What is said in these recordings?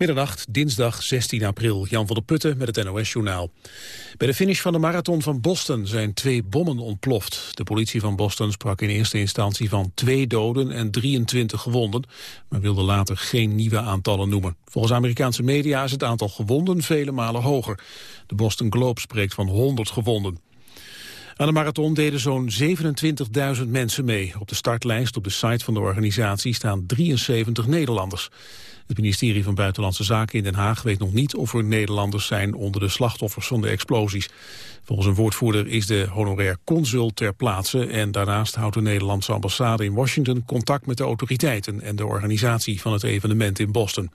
Middernacht, dinsdag 16 april. Jan van der Putten met het NOS-journaal. Bij de finish van de marathon van Boston zijn twee bommen ontploft. De politie van Boston sprak in eerste instantie van twee doden en 23 gewonden... maar wilde later geen nieuwe aantallen noemen. Volgens Amerikaanse media is het aantal gewonden vele malen hoger. De Boston Globe spreekt van 100 gewonden. Aan de marathon deden zo'n 27.000 mensen mee. Op de startlijst op de site van de organisatie staan 73 Nederlanders. Het ministerie van Buitenlandse Zaken in Den Haag weet nog niet of er Nederlanders zijn onder de slachtoffers van de explosies. Volgens een woordvoerder is de honorair consul ter plaatse en daarnaast houdt de Nederlandse ambassade in Washington contact met de autoriteiten en de organisatie van het evenement in Boston.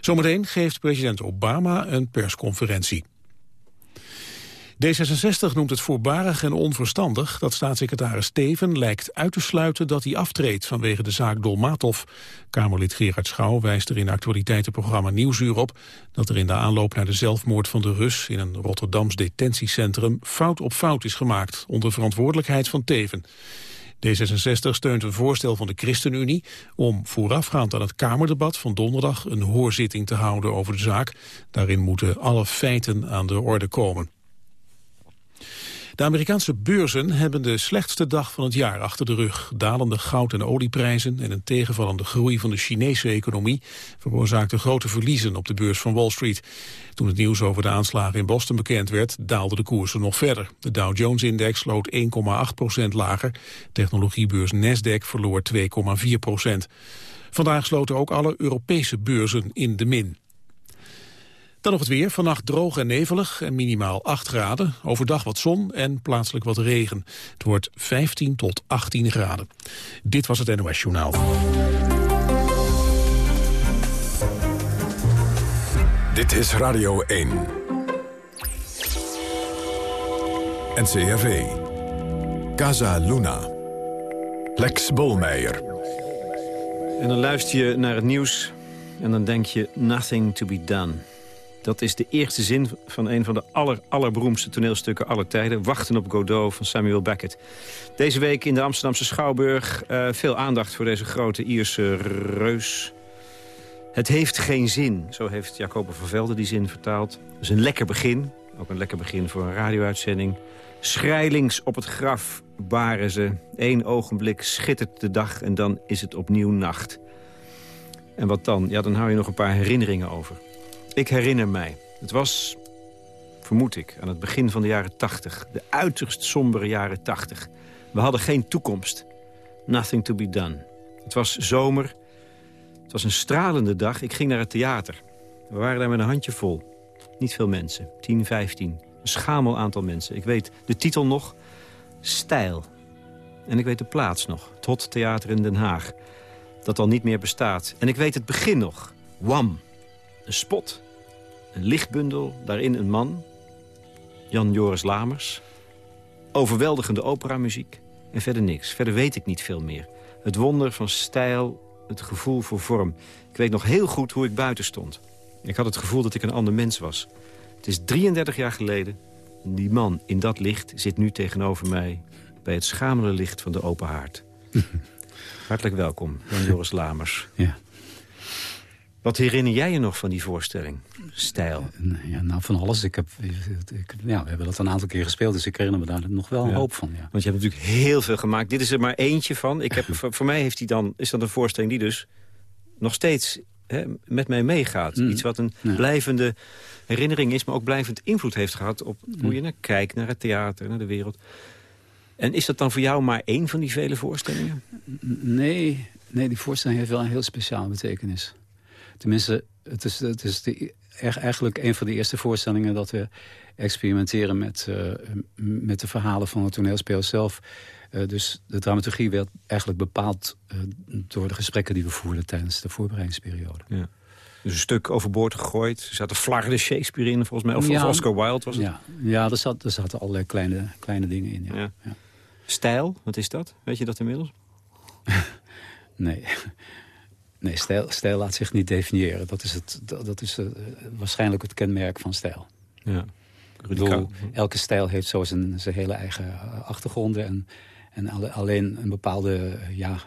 Zometeen geeft president Obama een persconferentie. D66 noemt het voorbarig en onverstandig dat staatssecretaris Steven lijkt uit te sluiten dat hij aftreedt vanwege de zaak Dolmatov. Kamerlid Gerard Schouw wijst er in actualiteitenprogramma Nieuwsuur op dat er in de aanloop naar de zelfmoord van de Rus in een Rotterdams detentiecentrum fout op fout is gemaakt onder verantwoordelijkheid van Teven. D66 steunt een voorstel van de ChristenUnie om voorafgaand aan het Kamerdebat van donderdag een hoorzitting te houden over de zaak. Daarin moeten alle feiten aan de orde komen. De Amerikaanse beurzen hebben de slechtste dag van het jaar achter de rug. Dalende goud- en olieprijzen en een tegenvallende groei van de Chinese economie veroorzaakten grote verliezen op de beurs van Wall Street. Toen het nieuws over de aanslagen in Boston bekend werd, daalden de koersen nog verder. De Dow Jones-index sloot 1,8% lager. Technologiebeurs Nasdaq verloor 2,4% Vandaag sloten ook alle Europese beurzen in de min. Dan nog het weer. Vannacht droog en nevelig en minimaal 8 graden. Overdag wat zon en plaatselijk wat regen. Het wordt 15 tot 18 graden. Dit was het NOS Journaal. Dit is Radio 1. NCRV. Casa Luna. Lex Bolmeijer. En dan luister je naar het nieuws en dan denk je nothing to be done. Dat is de eerste zin van een van de aller, allerberoemdste toneelstukken aller tijden. Wachten op Godot van Samuel Beckett. Deze week in de Amsterdamse Schouwburg uh, veel aandacht voor deze grote Ierse reus. Het heeft geen zin, zo heeft Jacob van Velde die zin vertaald. Dat is een lekker begin, ook een lekker begin voor een radio-uitzending. Schrijlings op het graf baren ze. Eén ogenblik schittert de dag en dan is het opnieuw nacht. En wat dan? Ja, dan hou je nog een paar herinneringen over. Ik herinner mij. Het was, vermoed ik, aan het begin van de jaren 80. De uiterst sombere jaren 80. We hadden geen toekomst. Nothing to be done. Het was zomer. Het was een stralende dag. Ik ging naar het theater. We waren daar met een handje vol. Niet veel mensen. 10, 15. Een schamel aantal mensen. Ik weet de titel nog. Stijl. En ik weet de plaats nog. Het Hot Theater in Den Haag. Dat al niet meer bestaat. En ik weet het begin nog. Wam. Een spot, een lichtbundel, daarin een man, Jan Joris Lamers. Overweldigende operamuziek en verder niks. Verder weet ik niet veel meer. Het wonder van stijl, het gevoel voor vorm. Ik weet nog heel goed hoe ik buiten stond. Ik had het gevoel dat ik een ander mens was. Het is 33 jaar geleden. Die man in dat licht zit nu tegenover mij... bij het schamele licht van de open haard. Hartelijk welkom, Jan Joris Lamers. Ja. Wat herinner jij je nog van die voorstelling? Stijl? Ja, nou, van alles. Ik heb, ik, ja, we hebben dat een aantal keer gespeeld, dus ik herinner me daar nog wel een hoop van. Ja. Want je hebt natuurlijk heel veel gemaakt. Dit is er maar eentje van. Ik heb, voor, mij heeft hij dan, is dat een voorstelling die dus nog steeds hè, met mij meegaat. Mm. Iets wat een blijvende herinnering is, maar ook blijvend invloed heeft gehad... op hoe mm. je naar kijkt, naar het theater, naar de wereld. En is dat dan voor jou maar één van die vele voorstellingen? Nee, nee die voorstelling heeft wel een heel speciale betekenis. Tenminste, het is, het is de, eigenlijk een van de eerste voorstellingen... dat we experimenteren met, uh, met de verhalen van het toneelspel zelf. Uh, dus de dramaturgie werd eigenlijk bepaald uh, door de gesprekken die we voerden... tijdens de voorbereidingsperiode. Ja. Dus een stuk overboord gegooid. Er zaten flarden Shakespeare in, volgens mij. Of, ja, Oscar Wilde was het? Ja, ja er, zat, er zaten allerlei kleine, kleine dingen in. Ja. ja. Stijl, wat is dat? Weet je dat inmiddels? nee. Nee, stijl, stijl laat zich niet definiëren. Dat is, het, dat, is uh, waarschijnlijk het kenmerk van stijl. Ja. Ik bedoel, elke stijl heeft zo zijn, zijn hele eigen eh, achtergronden. En, en alleen een bepaalde, ja,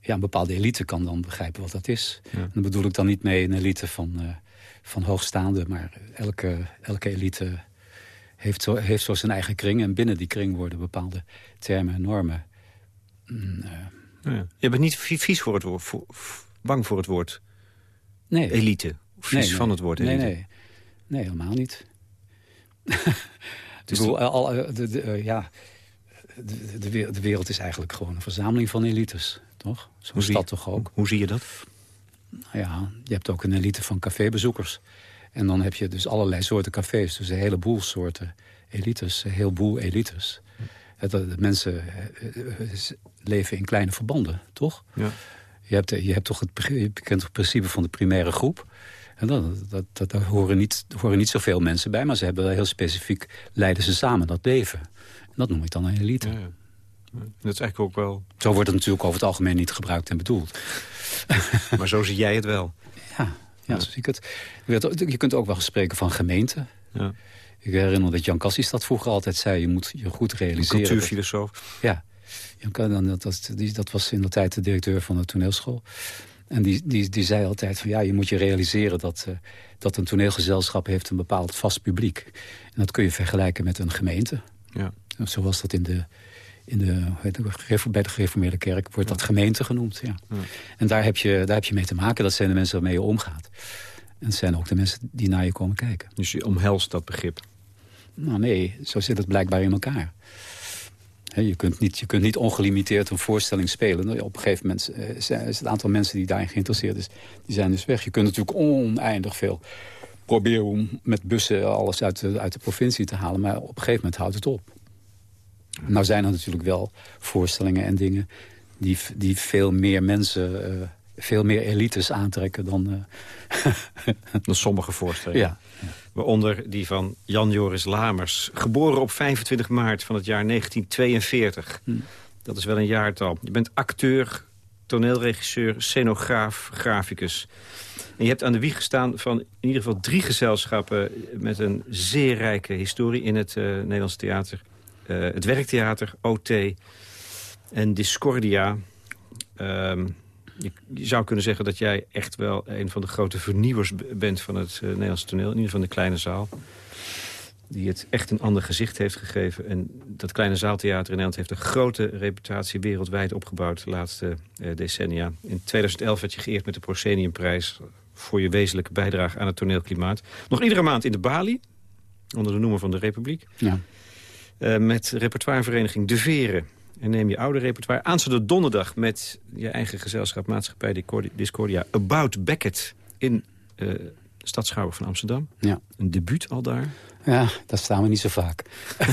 ja, een bepaalde elite kan dan begrijpen wat dat is. Dan bedoel ik dan niet mee een elite van, uh, van hoogstaande... maar elke, elke elite heeft zo, heeft zo zijn eigen kring... en binnen die kring worden bepaalde termen en normen... Mm, ja. Je bent niet vies voor het woord, voor, bang voor het woord nee. elite? Of vies van het woord elite? Nee, nee. nee helemaal niet. dus bedoel, al, de, de, ja, de, de, wereld is eigenlijk gewoon een verzameling van elites toch? Zo is dat toch ook? Hoe zie je dat? Nou ja, je hebt ook een elite van cafébezoekers. En dan heb je dus allerlei soorten cafés. Dus een heleboel soorten elites, een heleboel elites. De, mensen eh, eh, leven in kleine verbanden, toch? Ja. Je, hebt, je hebt toch het, je kent het principe van de primaire groep. En dat, dat, dat, daar horen niet, horen niet zoveel mensen bij, maar ze hebben heel specifiek leiden ze samen dat leven. En dat noem ik dan een elite. Ja, ja. Dat is eigenlijk ook wel... Zo wordt het natuurlijk over het algemeen niet gebruikt en bedoeld. maar zo zie jij het wel. Ja, ja, zo zie ik het. Je kunt ook wel spreken van gemeente. Ja. Ik herinner dat Jan Cassis dat vroeger altijd zei. Je moet je goed realiseren. Een cultuurfilosoof. Ja. Jan, dat, dat, dat was in de tijd de directeur van de toneelschool. En die, die, die zei altijd van ja, je moet je realiseren dat, uh, dat een toneelgezelschap heeft een bepaald vast publiek. En dat kun je vergelijken met een gemeente. Ja. Zo was dat in de, in de, bij de gereformeerde kerk wordt dat gemeente genoemd. Ja. En daar heb, je, daar heb je mee te maken. Dat zijn de mensen waarmee je omgaat. En het zijn ook de mensen die naar je komen kijken. Dus je omhelst dat begrip? Nou nee, zo zit het blijkbaar in elkaar. je, kunt niet, je kunt niet ongelimiteerd een voorstelling spelen. Nou, op een gegeven moment eh, is het aantal mensen die daarin geïnteresseerd is... die zijn dus weg. Je kunt natuurlijk oneindig veel proberen om met bussen alles uit de, uit de provincie te halen. Maar op een gegeven moment houdt het op. Nou zijn er natuurlijk wel voorstellingen en dingen... die, die veel meer mensen, uh, veel meer elites aantrekken dan... Uh... dan sommige voorstellingen. Ja. Waaronder die van Jan Joris Lamers. Geboren op 25 maart van het jaar 1942. Hm. Dat is wel een jaartal. Je bent acteur, toneelregisseur, scenograaf, graficus. En je hebt aan de wieg gestaan van in ieder geval drie gezelschappen... met een zeer rijke historie in het uh, Nederlandse theater. Eh, het Werktheater, OT en Discordia. Ehm, je, je, zou kunnen zeggen dat jij echt wel een van de grote vernieuwers bent van het uh, Nederlandse toneel. In ieder geval de kleine zaal. Die het echt een ander gezicht heeft gegeven. En dat kleine zaaltheater in Nederland heeft een grote reputatie wereldwijd opgebouwd de laatste uh, decennia. In 2011 werd je geëerd met de Prosceniumprijs voor je wezenlijke bijdrage aan het toneelklimaat. Nog iedere maand in de Bali, onder de noemer van de Republiek. Ja. Uh, met repertoirevereniging De Veren. En neem je oude repertoire. Aanstaande donderdag met je eigen gezelschap Maatschappij Discordia... About Beckett in uh, Stadschouwer van Amsterdam. Ja. Een debuut al daar. Ja, daar staan we niet zo vaak.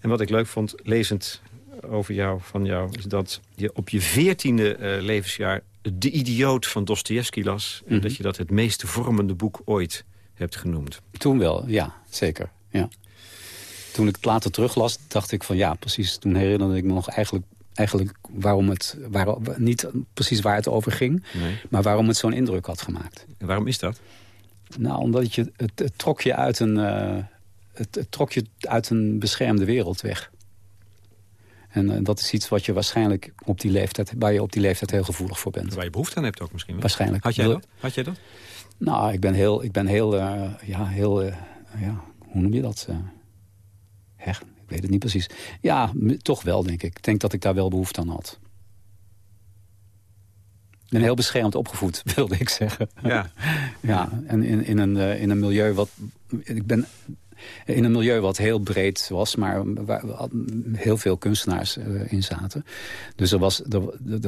en wat ik leuk vond, lezend over jou, van jou... is dat je op je veertiende uh, levensjaar De Idioot van Dostoevsky las... en mhm. dat je dat het meest vormende boek ooit hebt genoemd. Toen wel, ja, zeker ja. Toen ik het later teruglas, dacht ik van ja, precies. Toen herinnerde ik me nog eigenlijk, eigenlijk waarom het, niet precies waar het over ging. Nee. Maar waarom het zo'n indruk had gemaakt. En waarom is dat? Nou, omdat je, het, het trok je uit een, uh, het, het, trok je uit een beschermde wereld weg. En uh, dat is iets wat je waarschijnlijk op die leeftijd, waar je op die leeftijd heel gevoelig voor bent. Waar je behoefte aan hebt ook misschien wel. Waarschijnlijk. Had jij dat? Had jij dat? Nou, ik ben heel, ik ben heel, uh, ja, heel, ja, hoe noem je dat? Ik weet het niet precies. Ja, toch wel, denk ik. Ik denk dat ik daar wel behoefte aan had. Ik ben heel beschermd opgevoed, wilde ik zeggen. Ja, ja en in, in, een, uh, in een milieu wat... Ik ben in een milieu wat heel breed was, maar waar heel veel kunstenaars uh, in zaten. Dus er was, er,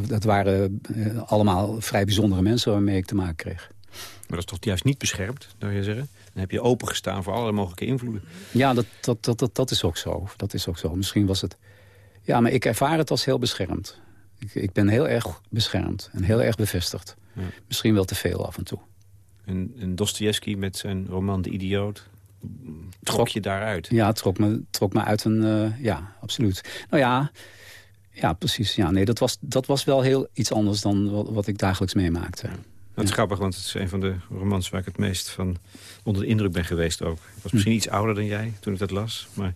dat waren allemaal vrij bijzondere mensen waarmee ik te maken kreeg. Maar dat is toch juist niet beschermd, zou je zeggen? Dan heb je opengestaan voor alle mogelijke invloeden. Ja, dat, dat, dat, dat, dat is ook zo. Dat is ook zo. Misschien was het... Ja, maar ik ervaar het als heel beschermd. Ik, ik ben heel erg beschermd en heel erg bevestigd. Ja. Misschien wel te veel af en toe. En, en Dostoevsky met zijn roman De Idioot... Trok je daaruit? Ja, trok me, trok me uit een... Uh, ja, absoluut. Nou ja, ja precies. Ja, nee, dat, was, dat was wel heel iets anders dan wat, wat ik dagelijks meemaakte. Dat is grappig, want het is een van de romans waar ik het meest van onder de indruk ben geweest ook. Ik was misschien iets ouder dan jij toen ik dat las. Maar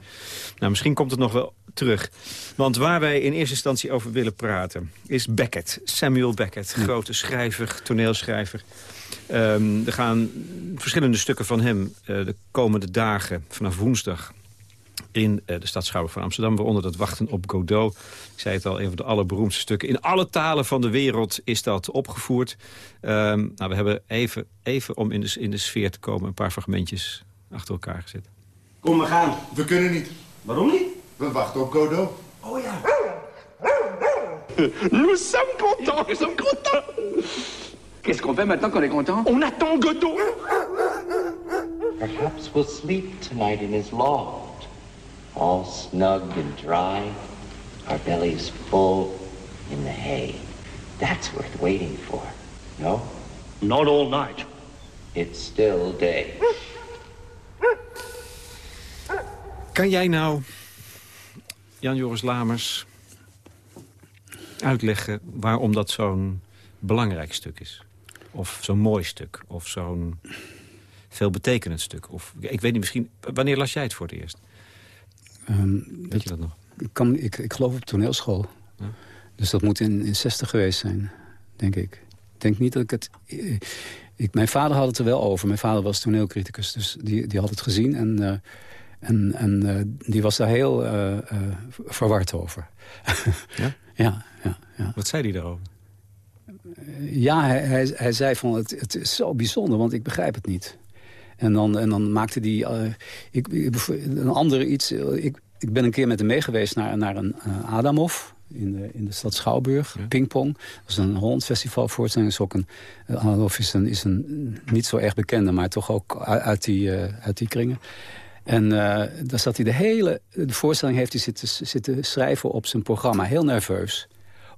nou, misschien komt het nog wel terug. Want waar wij in eerste instantie over willen praten... is Beckett, Samuel Beckett, grote schrijver, toneelschrijver. Um, er gaan verschillende stukken van hem uh, de komende dagen... vanaf woensdag in uh, de Schouwburg van Amsterdam. Waaronder dat Wachten op Godot. Ik zei het al, een van de allerberoemdste stukken. In alle talen van de wereld is dat opgevoerd. Um, nou, we hebben even, even om in de, in de sfeer te komen... een paar fragmentjes achter elkaar gezet. Kom, we gaan. We kunnen niet. Waarom niet? We wachten op Godot. Oh ja. Nous sommes contents. Nous sommes contents. Qu'est-ce qu'on fait maintenant qu'on est content On attend Godot. Perhaps we'll sleep tonight in his loft. All snug and dry. Our bellies full in the hay. That's worth waiting for. No? Not all night. It's still day. Kan jij nou, Jan-Joris Lamers, uitleggen waarom dat zo'n belangrijk stuk is? Of zo'n mooi stuk? Of zo'n veelbetekenend stuk? Of, ik weet niet, misschien... Wanneer las jij het voor het eerst? Um, weet dat, je dat nog? Ik, kan, ik, ik geloof op toneelschool. Ja. Dus dat moet in, in 60 geweest zijn, denk ik. Ik denk niet dat ik het... Ik, mijn vader had het er wel over. Mijn vader was toneelcriticus, dus die, die had het gezien. En, uh, en, en uh, die was daar heel uh, verward over. ja? ja, ja, ja. Wat zei hij daarover? Ja, hij, hij, hij zei van het, het is zo bijzonder, want ik begrijp het niet. En dan, en dan maakte hij uh, ik, een andere iets. Ik, ik ben een keer met hem meegeweest naar, naar een uh, Adamhof in de, in de stad Schouwburg. Ja. Pingpong. Dat is een Holland Festival voorstelling. Is ook een, uh, Adamhof is een, is een niet zo erg bekende, maar toch ook uit die, uit die kringen. En daar zat hij de hele de voorstelling heeft hij zitten, zitten schrijven op zijn programma. Heel nerveus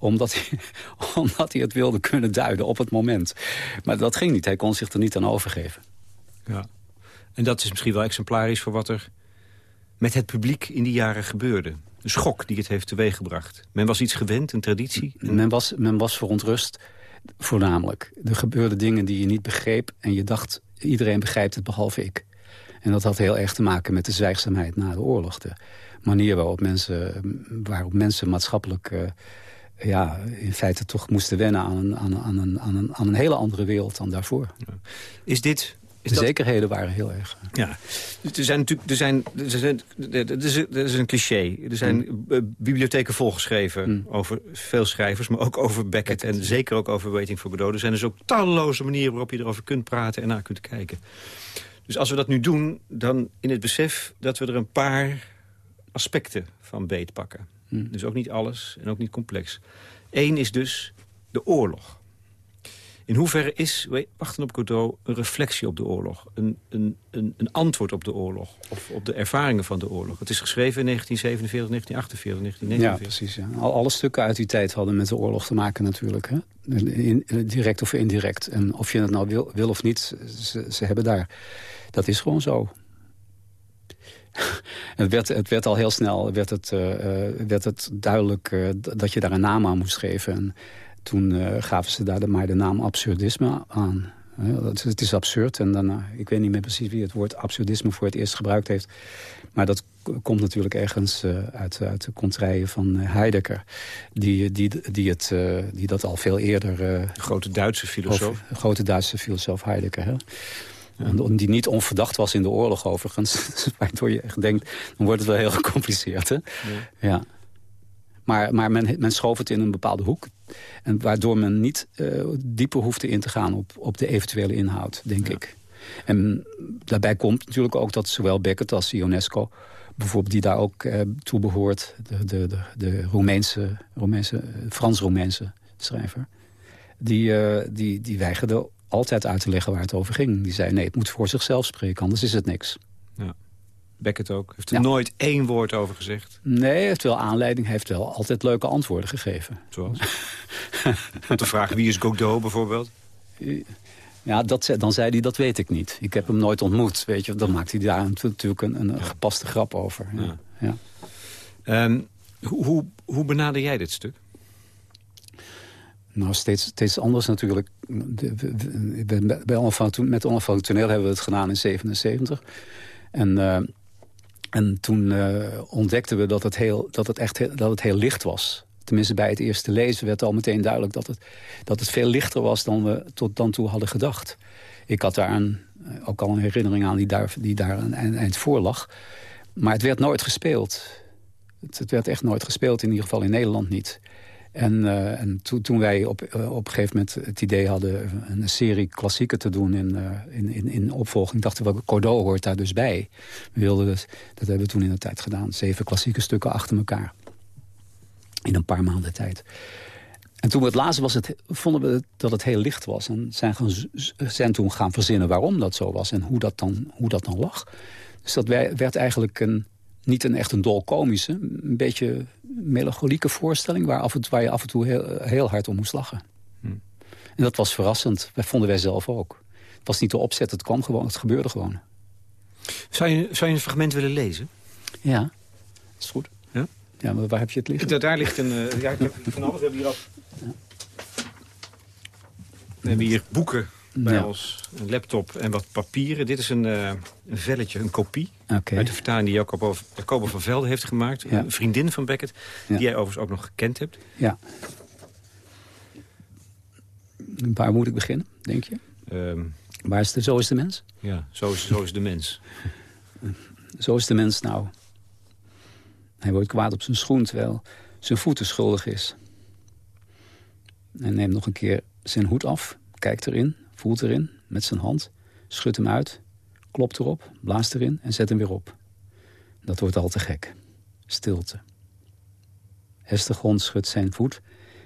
omdat hij, omdat hij het wilde kunnen duiden op het moment. Maar dat ging niet. Hij kon zich er niet aan overgeven. Ja. En dat is misschien wel exemplarisch voor wat er met het publiek in die jaren gebeurde. De schok die het heeft teweeggebracht. Men was iets gewend, een traditie. Men was, men was verontrust, voornamelijk. Er gebeurden dingen die je niet begreep... en je dacht, iedereen begrijpt het behalve ik. En dat had heel erg te maken met de zwijgzaamheid na de oorlog. De manier waarop mensen, waarop mensen maatschappelijk... Uh, ja, in feite toch moesten wennen aan een, aan, aan, een, aan, een, aan een hele andere wereld dan daarvoor. Is dit is de dat... zekerheden waren heel erg. Ja, er zijn natuurlijk, er zijn, er zijn, er is, er is een cliché. Er zijn mm. bibliotheken volgeschreven mm. over veel schrijvers, maar ook over Beckett, Beckett, en zeker ook over Waiting for Godot. Er zijn dus ook talloze manieren waarop je erover kunt praten en naar kunt kijken. Dus als we dat nu doen, dan in het besef dat we er een paar aspecten van beetpakken. Mm. Dus ook niet alles en ook niet complex. Eén is dus de oorlog. In hoeverre is Wachten op Godot een reflectie op de oorlog? Een, een, een, een, antwoord op de oorlog? Of op de ervaringen van de oorlog? Het is geschreven in 1947, 1948, 1949. Ja, precies. Ja. Al, alle stukken uit die tijd hadden met de oorlog te maken natuurlijk. Hè? In, direct of indirect. En of je het nou wil, wil of niet, ze, ze hebben daar... Dat is gewoon zo. het, werd, het werd al heel snel werd het, uh, werd het duidelijk uh, dat je daar een naam aan moest geven. En toen uh, gaven ze daar de, maar de naam absurdisme aan. Het, het is absurd en dan, ik weet niet meer precies wie het woord absurdisme voor het eerst gebruikt heeft. Maar dat komt natuurlijk ergens uh, uit, uit de contraien van Heidegger. Die, die, die, het, die dat al veel eerder... Uh, grote Duitse filosoof. Over, grote Duitse filosoof Heidegger. Hè? En die niet onverdacht was in de oorlog overigens. Waardoor je echt denkt, dan wordt het wel heel gecompliceerd. Hè? Ja. ja. Maar, maar men, men schoof het in een bepaalde hoek. En waardoor men niet uh, dieper hoefde in te gaan op, op de eventuele inhoud, denk ja. ik. En daarbij komt natuurlijk ook dat zowel Beckett als Ionesco... bijvoorbeeld die daar ook uh, toe behoort... de, de, de, de Roemeense, Roemeense, Frans-Roemeense schrijver... Die, uh, die, die weigerde altijd uit te leggen waar het over ging. Die zei, nee, het moet voor zichzelf spreken, anders is het niks. Ja. Beckett ook. Heeft er ja. nooit één woord over gezegd? Nee, heeft wel aanleiding. Heeft wel altijd leuke antwoorden gegeven. Zoals? Op de vraag wie is Godot bijvoorbeeld? Ja, dat, dan zei hij, dat weet ik niet. Ik heb hem nooit ontmoet, weet je. Dan maakt hij daar natuurlijk een, een gepaste grap over. Ja. ja. Um, hoe, hoe, benader jij dit stuk? Nou, steeds, steeds anders natuurlijk. Bij, bij onafhankelijk, met onafhankelijk toneel hebben we het gedaan in 77. En, eh, en toen eh, ontdekten we dat het, heel, dat, het echt dat het heel licht was. Tenminste, bij het eerste lezen werd al meteen duidelijk... dat het, dat het veel lichter was dan we tot dan toe hadden gedacht. Ik had daar een, eh, ook al een herinnering aan die daar, die daar een eind voor lag. Maar het werd nooit gespeeld. Het, het werd echt nooit gespeeld, in ieder geval in Nederland niet. En, eh, en toen- wij op, eh, op een gegeven moment het idee hadden... een serie klassieken te doen in, eh, in, in, in opvolging... dachten we, Cordeau hoort daar dus bij. We wilden dus, dat hebben we toen in de tijd gedaan. Zeven klassieke stukken achter elkaar. In een paar maanden tijd. En toen we het lazen, was het, vonden we dat het heel licht was. En zijn, gaan, zijn toen gaan verzinnen waarom dat zo was... en hoe dat dan, hoe dat dan lag. Dus dat werd eigenlijk een, niet een echt een dolkomische... een beetje melancholieke voorstelling... waar, af en, waar je af en toe heel, heel hard om moest lachen. En dat was verrassend. Dat vonden wij zelf ook. Het was niet de opzet, het kwam gewoon, het gebeurde gewoon. Zou je, zou je een fragment willen lezen? Ja, dat is goed. Ja? Ja, maar waar heb je het liggen? Daar, daar ligt een... eh, ja, ik heb van alles. We hebben hier al... We hebben hier boeken bij Ja. ons, een laptop en wat papieren. Dit is een, eh, een velletje, een kopie. Oké. Uit de vertaling die Jacobo, Jacobo van Velde heeft gemaakt. Ja. Een vriendin van Beckett, Ja. die jij overigens ook nog gekend hebt. Ja. Waar moet ik beginnen, denk je? Ehm, Waar is de, zo is de mens? ja, zo is, zo is de mens. Zo is de mens nou. Hij wordt kwaad op zijn schoen terwijl zijn voeten schuldig is. Hij neemt nog een keer zijn hoed af, kijkt erin, voelt erin met zijn hand, schudt hem uit, klopt erop, blaast erin en zet hem weer op. Dat wordt al te gek. Stilte. Hestergrond schudt zijn voet,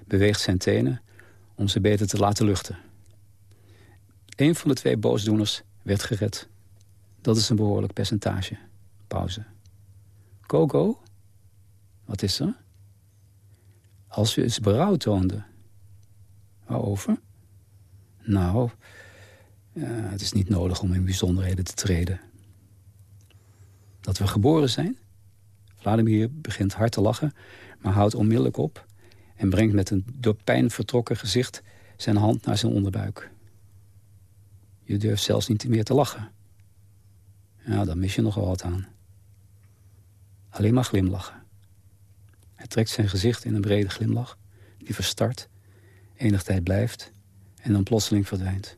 beweegt zijn tenen om ze beter te laten luchten. Een van de twee boosdoeners werd gered. Dat is een behoorlijk percentage. Pauze. Go? Wat is er? Als u eens berouw toonde. Waarover? Nou, het is niet nodig om in bijzonderheden te treden. Dat we geboren zijn? Vladimir begint hard te lachen, maar houdt onmiddellijk op... en brengt met een door pijn vertrokken gezicht zijn hand naar zijn onderbuik. Je durft zelfs niet meer te lachen. Ja, dan mis je nogal wat aan. Alleen maar glimlachen. Hij trekt zijn gezicht in een brede glimlach... die verstart, enig tijd blijft... en dan plotseling verdwijnt.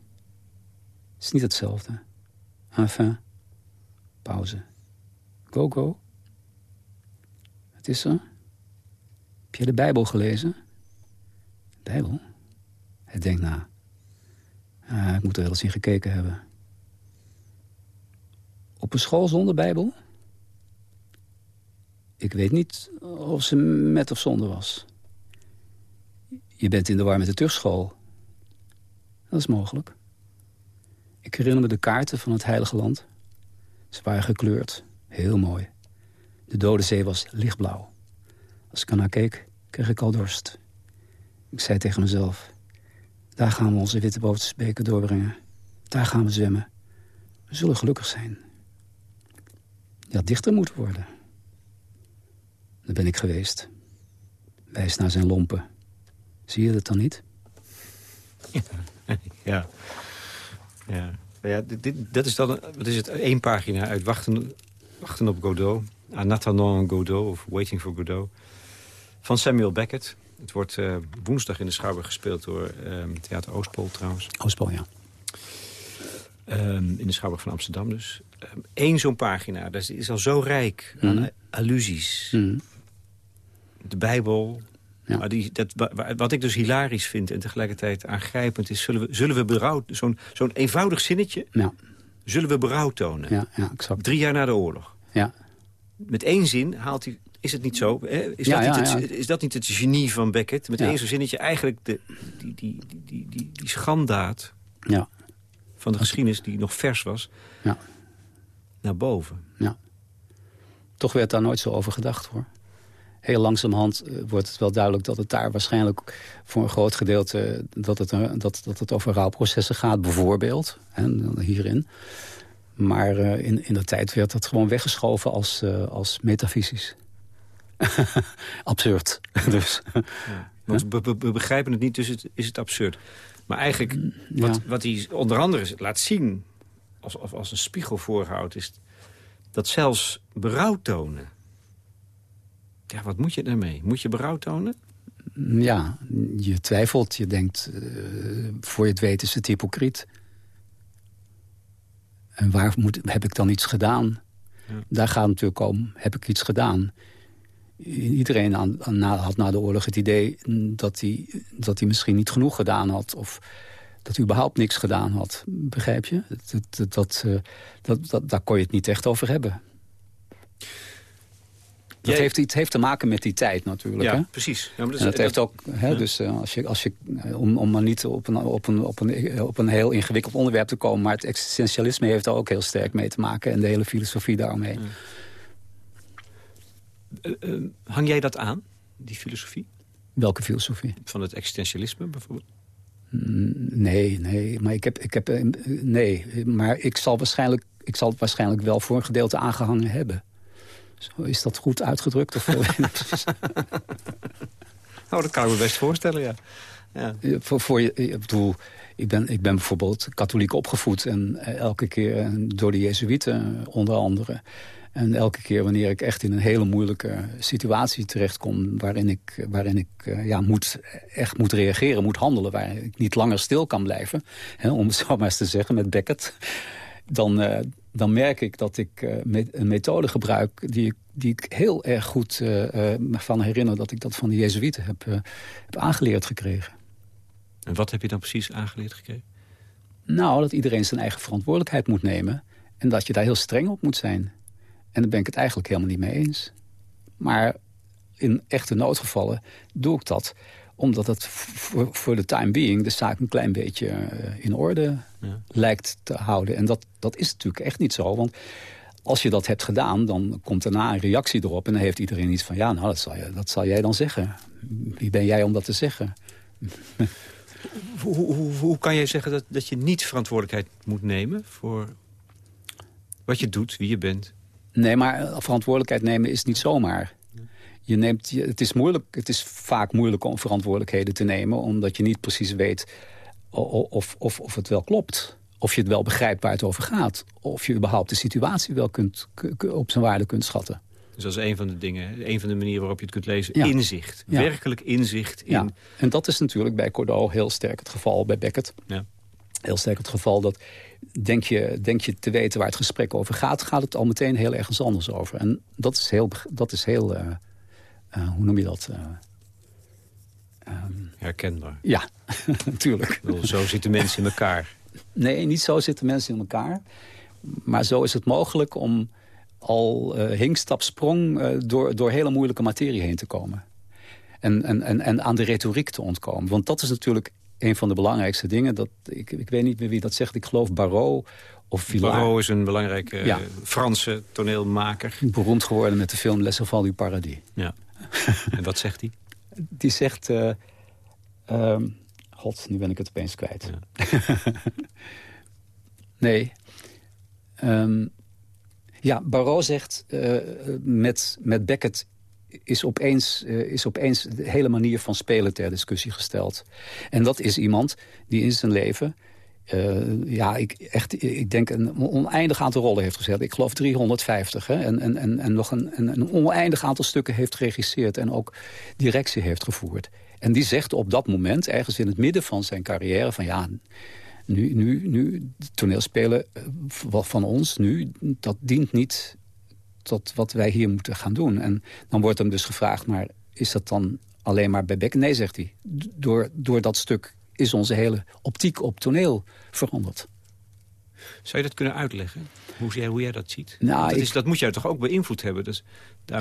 Het is niet hetzelfde. Enfin, pauze. Go, go. Wat is er? Heb je de Bijbel gelezen? Bijbel? Hij denkt na. Ah, ik moet er wel eens in gekeken hebben. Op een school zonder Bijbel? Ik weet niet of ze met of zonder was. Je bent in de war met de tugschool. Dat is mogelijk. Ik herinner me de kaarten van het Heilige Land. Ze waren gekleurd. Heel mooi. De Dode Zee was lichtblauw. Als ik ernaar keek, kreeg ik al dorst. Ik zei tegen mezelf... Daar gaan we onze witte bootsbeker doorbrengen. Daar gaan we zwemmen. We zullen gelukkig zijn. Had dichter moeten worden. Daar ben ik geweest. Wijs naar zijn lompen. Zie je dat dan niet? Ja. Ja. ja dit, dit- dat is dan, wat is het, één pagina uit Wachten, Wachten op Godot. Attendant Godot, of Waiting for Godot. Van Samuel Beckett. Het wordt eh, woensdag in de Schouwburg gespeeld door ehm, Theater Oostpol trouwens. Oostpol, ja. Ehm, in de Schouwburg van Amsterdam dus. Eén zo'n pagina, dat is, al zo rijk aan Mhm. allusies. Mhm. De Bijbel. Ja. Maar die, dat, wa- wa- wat ik dus hilarisch vind en tegelijkertijd aangrijpend is... zullen we, zullen we berouw... Zo'n zo'n eenvoudig zinnetje, Ja, zullen we berouw tonen. ja, ja, exact. Drie jaar na de oorlog. Ja, Met één zin haalt hij... Is het niet zo? Hè? Is, Ja, dat niet het, is dat niet het genie van Beckett? Met één zo'n zinnetje eigenlijk de, die, die, die, die, die, die schandaad ja, van de geschiedenis... die nog vers was, ja, naar boven. ja. Toch werd daar nooit zo over gedacht, hoor. Heel langzamerhand eh, wordt het wel duidelijk dat het daar waarschijnlijk voor een groot gedeelte... dat het, dat, dat het over rouwprocessen gaat, bijvoorbeeld. En hierin. Maar eh, in, in de tijd werd dat gewoon weggeschoven als, eh, als metafysisch. Absurd. dus Want we, we- we begrijpen het niet, dus het, is het absurd. Maar eigenlijk, Mm, Ja. wat, wat hij onder andere laat zien... Als, als, als een spiegel voorhoudt, is dat zelfs berouw tonen... Ja, wat moet je daarmee? Moet je berouw tonen? Ja, je twijfelt, je denkt, eh, voor je het weet is het hypocriet. En waar moet, heb ik dan iets gedaan? Daar gaat het natuurlijk om, heb ik iets gedaan? Iedereen aan, aan- na- had na de oorlog het idee dat hij, dat hij misschien niet genoeg gedaan had... of dat hij überhaupt niks gedaan had, begrijp je? Dat, dat, dat, eh, dat, dat, daar kon je het niet echt over hebben. Dat Jij- heeft, iets heeft te maken met die tijd natuurlijk. Ja, hè? precies. Ja, maar dat is- en dat heeft dat- ook, hè, dus eh, als je, als je, eh, om, om maar niet op een, op, een, op, een, op een heel ingewikkeld onderwerp te komen... maar het existentialisme heeft daar ook heel sterk mee te maken... en de hele filosofie daaromheen. Eh, hang jij dat aan, die filosofie? Welke filosofie? Van het existentialisme bijvoorbeeld? Mm, Nee, nee, maar ik heb, ik heb, nee, maar ik zal, waarschijnlijk, ik zal het waarschijnlijk wel voor een gedeelte aangehangen hebben. Zo, is dat goed uitgedrukt? Of, Oh, dat kan ik me best voorstellen, ja. ja. Voor, voor je, ik bedoel, ik ben, ik ben bijvoorbeeld katholiek opgevoed... en eh, elke keer eh, door de Jezuïeten eh, onder andere. En elke keer wanneer ik echt in een hele moeilijke situatie terechtkom... waarin ik, waarin ik ja, moet, echt moet reageren, moet handelen... waar ik niet langer stil kan blijven, hè, om het zo maar eens te zeggen met Beckett... dan, dan merk ik dat ik eh, met een methode gebruik... die ik, die ik heel erg goed eh, eh, me van herinner... dat ik dat van de Jezuïeten heb, eh, heb aangeleerd gekregen. En wat heb je dan precies aangeleerd gekregen? Nou, dat iedereen zijn eigen verantwoordelijkheid moet nemen. En dat je daar heel streng op moet zijn. En daar ben ik het eigenlijk helemaal niet mee eens. Maar in echte noodgevallen doe ik dat. Omdat het voor, de time being de zaak een klein beetje eh, in orde Ja. lijkt te houden. En dat, dat is natuurlijk echt niet zo. Want als je dat hebt gedaan, dan komt daarna een reactie erop. En dan heeft iedereen iets van, ja, nou, dat zal, je, dat zal jij dan zeggen. Wie ben jij om dat te zeggen? Hoe, hoe, hoe, hoe kan jij zeggen dat, dat je niet verantwoordelijkheid moet nemen... voor wat je doet, wie je bent? Nee, maar eh, verantwoordelijkheid nemen is niet zomaar. Je neemt, het, is moeilijk, het is vaak moeilijk om verantwoordelijkheden te nemen... omdat je niet precies weet of, of, of het wel klopt. Of je het wel begrijpt waar het over gaat. Of je überhaupt de situatie wel kunt, op zijn waarde kunt schatten. Dus dat is een van de dingen, een van de manieren waarop je het kunt lezen. Ja. Inzicht, Ja. werkelijk inzicht in... Ja. En dat is natuurlijk bij Cordeau heel sterk het geval, bij Beckett. Ja. Heel sterk het geval dat, denk je, denk je te weten waar het gesprek over gaat... gaat het al meteen heel ergens anders over. En dat is heel, dat is heel eh, eh, hoe noem je dat... eh, ehm, Herkenbaar. ja, natuurlijk. Bedoel, Zo zitten mensen in elkaar. Nee, niet zo zitten mensen in elkaar. Maar zo is het mogelijk om al eh hinkstapsprong eh, door, door hele moeilijke materie heen te komen. En, en, en, en aan de retoriek te ontkomen. Want dat is natuurlijk een van de belangrijkste dingen. Dat, ik, ik weet niet meer wie dat zegt. Ik geloof Barrault of Villard. Barrault is een belangrijke Ja. Franse toneelmaker. Beroemd geworden met de film Les Enfants du Paradis. Ja. en wat zegt hij? Die zegt... eh, ehm, God, nu ben ik het opeens kwijt. nee. Ehm, ja, Barrault zegt... eh, met, met Beckett is opeens, eh, is opeens de hele manier van spelen ter discussie gesteld. En dat is iemand die in zijn leven... eh, ja, ik, echt, ik denk een oneindig aantal rollen heeft gezet. Ik geloof 350. Hè? En, en, en, en nog een, een, oneindig aantal stukken heeft geregisseerd... en ook directie heeft gevoerd. En die zegt op dat moment, ergens in het midden van zijn carrière... van ja, nu, nu, nu toneelspelen eh, van ons nu, dat dient niet tot wat wij hier moeten gaan doen. En dan wordt hem dus gevraagd, maar is dat dan alleen maar bij Beck? Nee, zegt hij. Door, door dat stuk is onze hele optiek op toneel veranderd. Zou je dat kunnen uitleggen? Hoe jij, hoe jij dat ziet? Nou, dat, is, ik- dat moet jij toch ook beïnvloed hebben? Dus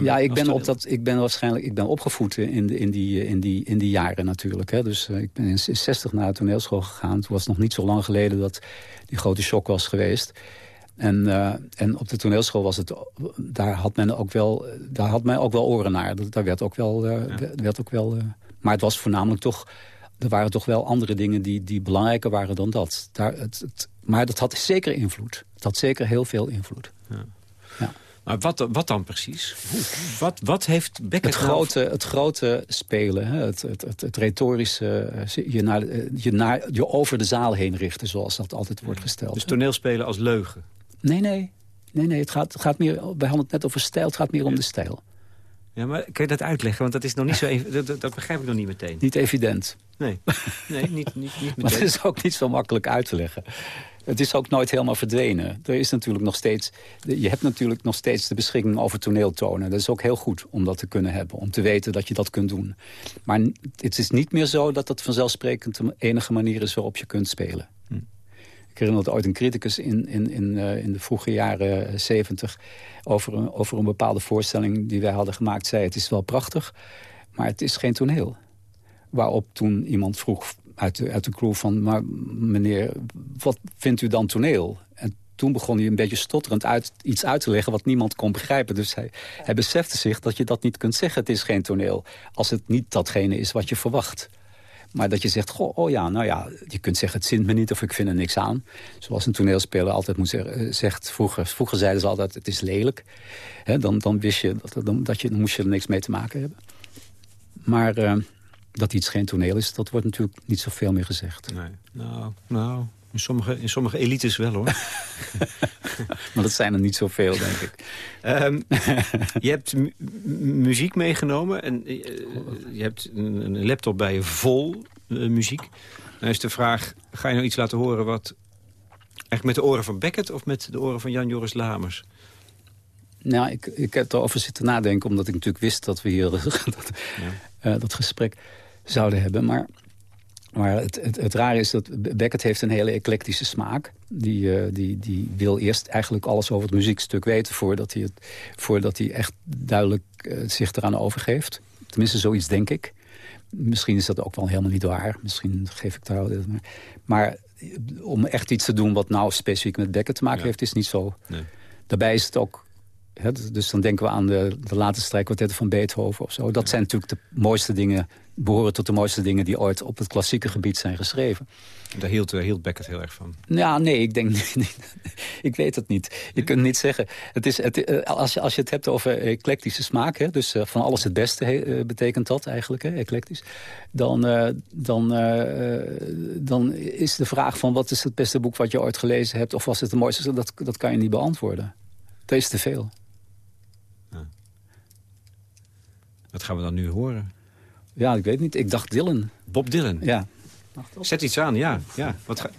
Ja, ik ben, op dat, ik ben waarschijnlijk ik ben opgevoed in, de, in, die, in, die, in die jaren natuurlijk. Hè. Dus eh, ik ben in 60 naar de toneelschool gegaan. Toen was het nog niet zo lang geleden dat die grote shock was geweest. En, eh, en op de toneelschool was het, daar had men ook wel, daar had men ook wel oren naar. Dat- Daar werd ook wel, eh, werd ook wel eh, maar het was voornamelijk toch, er waren toch wel andere dingen die, die belangrijker waren dan dat. Daar, het, het, maar dat had zeker invloed. Het had zeker heel veel invloed. Maar wat, wat dan precies? Wat, wat heeft Beckett Het grote, het grote spelen, hè, het, het, het, het retorische, eh, je, naar, eh, je, naar, je over de zaal heen richten, zoals dat altijd wordt gesteld. Dus toneelspelen als leugen? Nee, nee. nee, nee het, gaat, het gaat meer, we hadden het net over stijl, het gaat meer om de stijl. Ja, maar kun je dat uitleggen? Want dat is nog niet zo even, dat, dat- begrijp ik nog niet meteen. Niet evident. Nee, nee niet, niet, niet Maar het meteen. is ook niet zo makkelijk uit te leggen. Het is ook nooit helemaal verdwenen. Er is natuurlijk nog steeds, je hebt natuurlijk nog steeds de beschikking over toneeltonen. Dat is ook heel goed om dat te kunnen hebben. Om te weten dat je dat kunt doen. Maar het is niet meer zo dat dat vanzelfsprekend de enige manier is waarop je kunt spelen. Ik herinner dat ooit een criticus in, in, in, eh, in de vroege jaren zeventig... Over een, over een bepaalde voorstelling die wij hadden gemaakt... zei het is wel prachtig, maar het is geen toneel. Waarop toen iemand vroeg uit de, uit de crew van... maar meneer, wat vindt u dan toneel? En toen begon hij een beetje stotterend uit, iets uit te leggen... wat niemand kon begrijpen. Dus hij, hij besefte zich dat je dat niet kunt zeggen, het is geen toneel... als het niet datgene is wat je verwacht. Maar dat je zegt, goh, oh ja, nou ja, je kunt zeggen het zint me niet of ik vind er niks aan. Zoals een toneelspeler altijd moet zeggen, eh, zegt, vroeger, vroeger zeiden ze altijd het is lelijk. Dan, dan wist je, dat, dan, dat je, moest je er niks mee te maken hebben. Maar eh, dat iets geen toneel is, dat wordt natuurlijk niet zoveel meer gezegd. Nee. Nou, nou in, sommige, in sommige elites wel hoor. Maar dat zijn er niet zoveel, denk ik. Ehm, je hebt muziek meegenomen en eh, je hebt een, een laptop bij je vol eh, muziek. Dan is de vraag, ga je nou iets laten horen wat... Eigenlijk met de oren van Beckett of met de oren van Jan-Joris Lamers? Nou, ik, ik heb erover zitten nadenken, omdat ik natuurlijk wist dat we hier dat, eh, dat gesprek zouden hebben. Maar, maar het, het, het rare is dat Beckett heeft een hele eclectische smaak. Die, eh, die, die wil eerst eigenlijk alles over het muziekstuk weten... voordat hij, het, voordat hij echt duidelijk eh, zich eraan overgeeft. Tenminste, zoiets denk ik. Misschien is dat ook wel helemaal niet waar. Misschien geef ik daar... Maar, maar om echt iets te doen wat nou specifiek met Beckett te maken heeft... is niet zo. Nee. Daarbij is het ook Dus dan denken we aan de, de late strijkkwartetten van Beethoven of zo. Dat zijn natuurlijk de mooiste dingen, behoren tot de mooiste dingen... die ooit op het klassieke gebied zijn geschreven. Daar hield, daar hield Beckett heel erg van. Ja, nee, ik denk niet. ik weet het niet. Je kunt niet zeggen. Het is, het, eh, als, je, als je het hebt over eclectische smaak... Hè, dus eh, van alles het beste he- betekent dat eigenlijk, hè, eclectisch... dan, uh, dan, uh, dan is de vraag van wat is het beste boek wat je ooit gelezen hebt... of was het de mooiste, dat, dat kan je niet beantwoorden. Dat is te veel. Wat gaan we dan nu horen? Ja, ik weet niet. Ik dacht Dylan. Bob Dylan? Ja. Zet iets aan, ja. ja. Wat, ga,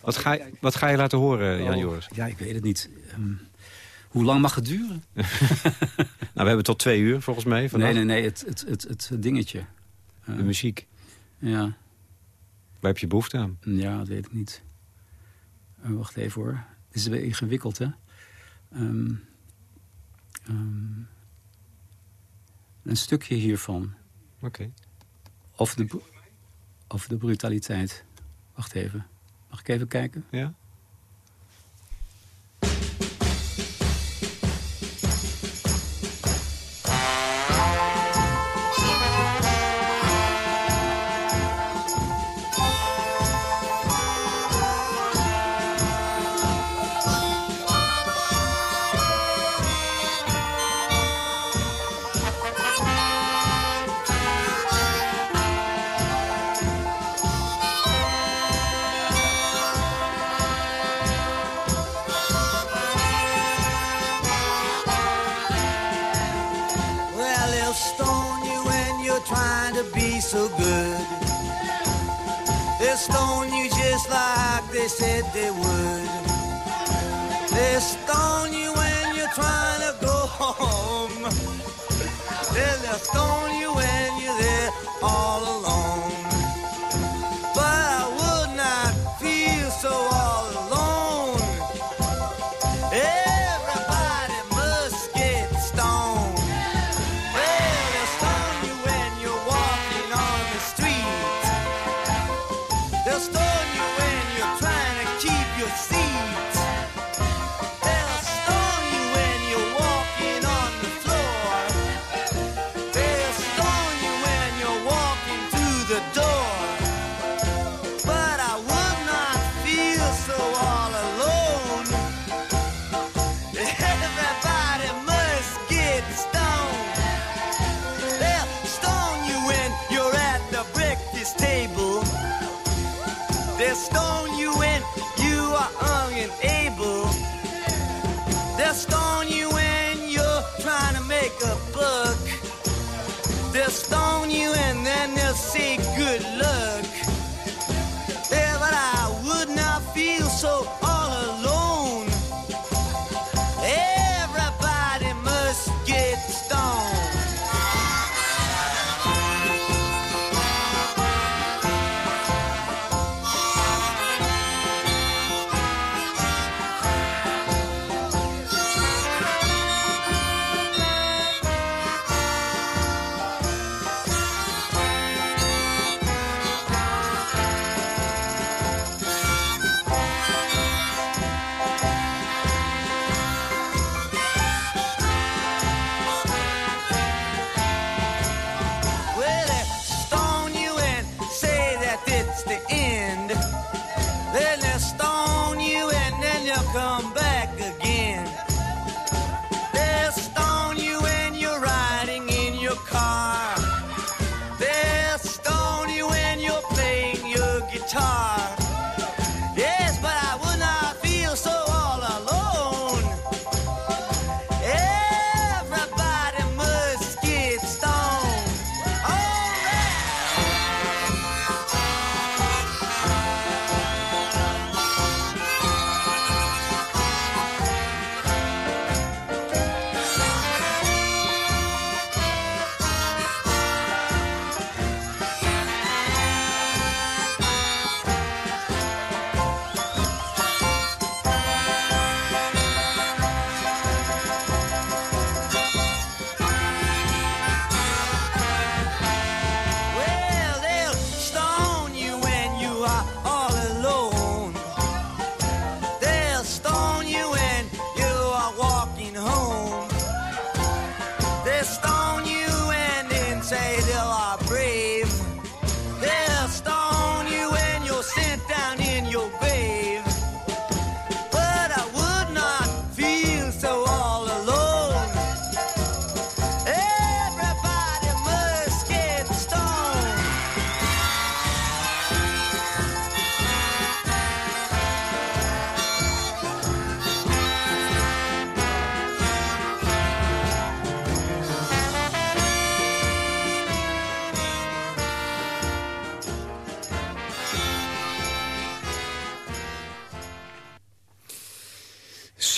wat, ga, wat ga je laten horen, Jan Joris? Oh, ja, ik weet het niet. Um, hoe lang mag het duren? nou, we hebben tot twee uur, volgens mij. Vandaag. Nee, nee, nee, het, het, het, het dingetje. Uh, De muziek. Ja. Waar heb je behoefte aan? Ja, dat weet ik niet. Uh, wacht even hoor. Het is weer ingewikkeld, hè? Um, um, een stukje hiervan. Oké. Okay. Over, de, over de brutaliteit. Wacht even. Mag ik even kijken? Ja.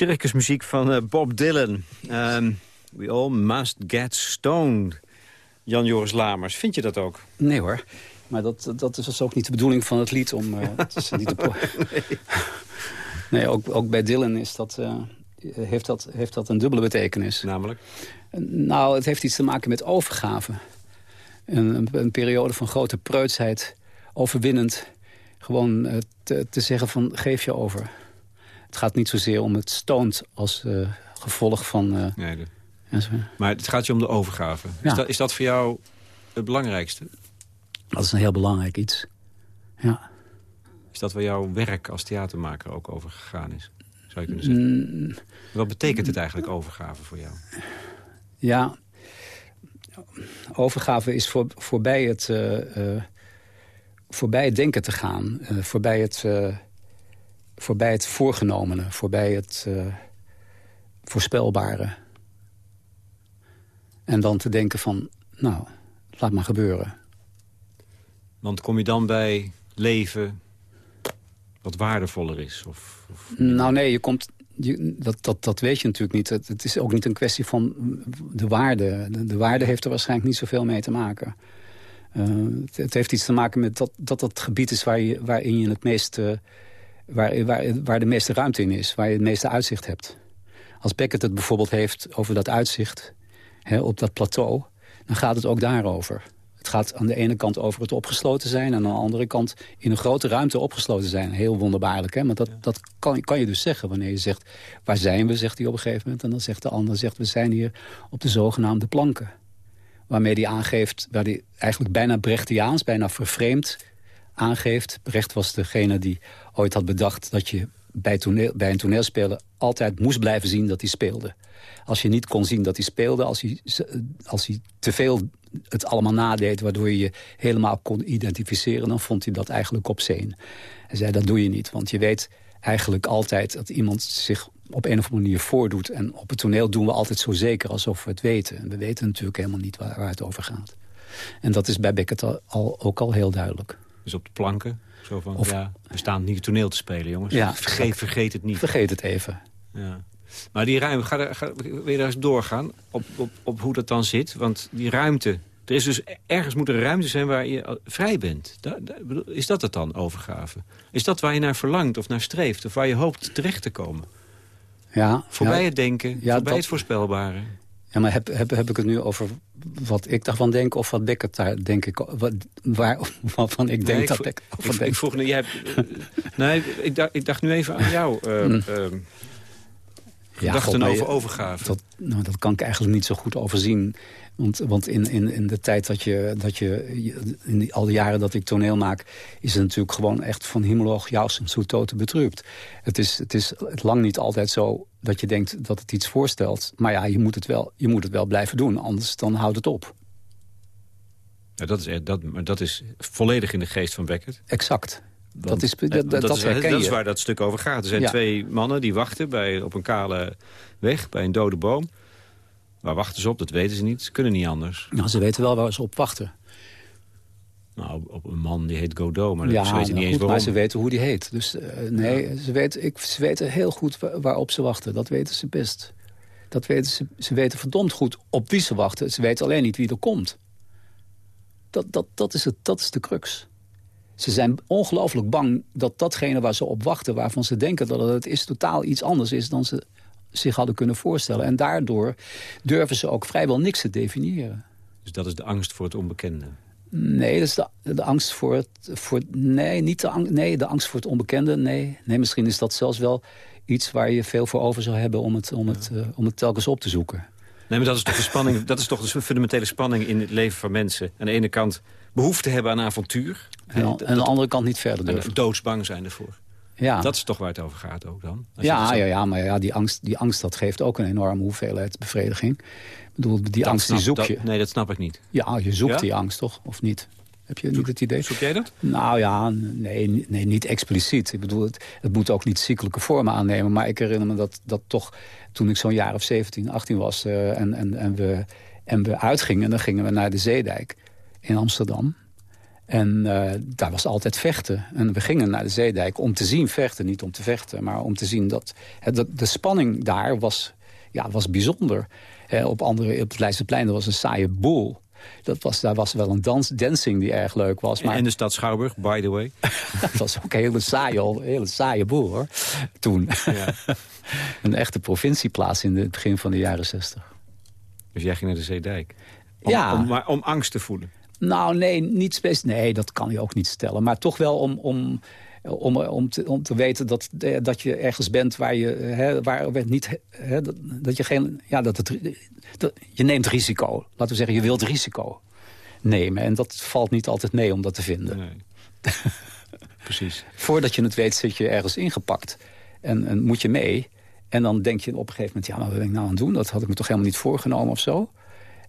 Circusmuziek van eh, Bob Dylan. Ehm, we all must get stoned. Jan-Joris Lamers, vind je dat ook? Nee hoor. Maar dat, dat is dus ook niet de bedoeling van het lied. Om, eh, het is niet de nee, ook, ook bij Dylan is dat, eh, heeft, dat, heeft dat een dubbele betekenis. Namelijk? Nou, het heeft iets te maken met overgave. Een, een, periode van grote preutsheid, overwinnend. Gewoon te, te zeggen van, geef je over. Het gaat niet zozeer om het stoont als eh, gevolg van... eh, Nee, de- zo. maar het gaat je om de overgave. Is, Ja. dat, is dat voor jou het belangrijkste? dat is een heel belangrijk iets. Ja. Is dat waar jouw werk als theatermaker ook over gegaan is? Zou je kunnen zeggen. Mm, Wat betekent het eigenlijk overgave voor jou? Ja, overgave is voor, voorbij, het, eh, voorbij het denken te gaan. voorbij, het, voorbij het voorgenomene. Voorbij het eh, voorspelbare. En dan te denken van, nou, laat maar gebeuren. Want kom je dan bij leven wat waardevoller is? Of, of... Nou nee, je komt, je, dat, dat, dat weet je natuurlijk niet. Het, het is ook niet een kwestie van de waarde. De, de waarde heeft er waarschijnlijk niet zoveel mee te maken. Eh, het, het heeft iets te maken met dat dat het gebied is waar je, waarin je het meeste, waar, waar, waar de meeste ruimte in is. Waar je het meeste uitzicht hebt. Als Beckett het bijvoorbeeld heeft over dat uitzicht hè, op dat plateau... dan gaat het ook daarover. Het gaat aan de ene kant over het opgesloten zijn... en aan de andere kant in een grote ruimte opgesloten zijn. Heel wonderbaarlijk, hè? maar dat, dat kan, kan je dus zeggen wanneer je zegt... waar zijn we, zegt hij op een gegeven moment. En dan zegt de ander, zegt, we zijn hier op de zogenaamde planken. Waarmee hij aangeeft, waar hij eigenlijk bijna Brechtiaans, bijna vervreemd aangeeft. Brecht was degene die ooit had bedacht dat je bij, toneel, bij een toneelspeler altijd moest blijven zien dat hij speelde. Als je niet kon zien dat hij speelde, als hij, als hij te veel het allemaal nadeed... waardoor je je helemaal kon identificeren... dan vond hij dat eigenlijk op zeen. Hij zei, dat doe je niet, want je weet eigenlijk altijd... dat iemand zich op een of andere manier voordoet. En op het toneel doen we altijd zo zeker alsof we het weten. En we weten natuurlijk helemaal niet waar, waar het over gaat. En dat is bij Beckett al, ook al heel duidelijk. Dus op de planken? Zo van, ja, we staan niet toneel te spelen, jongens. Ja, vergeet, vergeet het niet. Vergeet het even. Ja. Maar die ruimte, ga, ga, wil je daar eens doorgaan op, op, op hoe dat dan zit? Want die ruimte, er is dus ergens moet er ruimte zijn waar je vrij bent. is dat het dan, overgave? Is dat waar je naar verlangt of naar streeft? Of waar je hoopt terecht te komen? Ja, voorbij ja, het denken, ja, voorbij dat, het voorspelbare. Ja, maar heb, heb, heb ik het nu over wat ik daarvan denk... of wat Beckett daar denk ik... Wat, waar, waarvan ik denk nee, dat ik, ik... Ik, ik, ik vroeg, jij hebt, nee, ik dacht, ik dacht nu even aan jou... Uh, Mm. uh, Ja, gedachten God, over overgave. Dat, nou, dat kan ik eigenlijk niet zo goed overzien. Want, want in, in, in de tijd dat je, dat je, in die, al die jaren dat ik toneel maak... is het natuurlijk gewoon echt van himmelhoog jouwsend zo toten betrupt. Het is, het is lang niet altijd zo dat je denkt dat het iets voorstelt. Maar ja, je moet het wel, je moet het wel blijven doen, anders dan houdt het op. Ja, dat, is, dat, maar dat is volledig in de geest van Beckett. Exact. Dat is, eh, dat, dat, dat, is, dat is waar dat stuk over gaat. Er zijn Ja. twee mannen die wachten bij, op een kale weg, bij een dode boom. Waar wachten ze op? Dat weten ze niet. Ze kunnen niet anders. Nou, ze weten wel waar ze op wachten. Nou, op een man die heet Godot, maar ja, ze weten nou niet eens goed, waarom. maar ze weten hoe die heet. Dus eh, nee, ze, weten, ik, ze weten heel goed wa- waarop ze wachten. Dat weten ze best. Dat weten ze, ze weten verdomd goed op wie ze wachten. Ze weten alleen niet wie er komt. Dat, dat, dat, is, het, dat is de crux. Ze zijn ongelooflijk bang dat datgene waar ze op wachten... waarvan ze denken dat het is, totaal iets anders is... dan ze zich hadden kunnen voorstellen. En daardoor durven ze ook vrijwel niks te definiëren. Dus dat is de angst voor het onbekende. Nee, dat is de, de angst voor het... Voor, nee, niet de, ang- nee, de angst voor het onbekende. Nee. nee, misschien is dat zelfs wel iets waar je veel voor over zou hebben... om het, om het, eh, om het telkens op te zoeken. Nee, maar dat is toch de spanning. dat is toch de fundamentele spanning in het leven van mensen. Aan de ene kant behoefte hebben aan avontuur. En, aan- en aan de andere kant niet verder durven. En doodsbang zijn ervoor. Ja, Dat is toch waar het over gaat ook dan? Ja, zo- ja, ja, maar ja, die, angst, die angst dat geeft ook een enorme hoeveelheid bevrediging. Ik bedoel, die Dat angst die zoek je. nee, dat snap ik niet. Ja, je zoekt Ja? die angst toch, of niet? Heb je niet het idee? Zoek jij dat? Nou ja, nee, nee niet expliciet. Ik bedoel, het, het moet ook niet ziekelijke vormen aannemen. Maar ik herinner me dat, dat toch, toen ik zo'n jaar of 17, 18 was... eh, en, en, en, we, en we uitgingen, dan gingen we naar de Zeedijk in Amsterdam. En eh, daar was altijd vechten. En we gingen naar de Zeedijk om te zien vechten. Niet om te vechten, maar om te zien dat... dat de spanning daar was, ja, was bijzonder. Op, andere, op het Leidseplein was een saaie boel. Dat was, daar was wel een dans, dancing die erg leuk was. Maar En de stad Schouwburg, by the way. dat was ook een hele saaie, hele saaie boel, hoor. Toen. Ja. een echte provincieplaats in het begin van de jaren zestig. Dus jij ging naar de Zeedijk. Om, Ja. Om angst te voelen. Nou, nee, niet spes Nee, dat kan je ook niet stellen. Maar toch wel om, om, om, om, te, om te weten dat, eh, dat je ergens bent waar je, hè, waar het niet, hè, dat, dat je geen, ja, dat het, dat, je neemt risico. Laten we zeggen, je wilt risico nemen. En dat valt niet altijd mee om dat te vinden. Nee. Precies. Voordat je het weet zit je ergens ingepakt. En, en moet je mee. En dan denk je op een gegeven moment... ja, maar wat ben ik nou aan het doen? Dat had ik me toch helemaal niet voorgenomen of zo?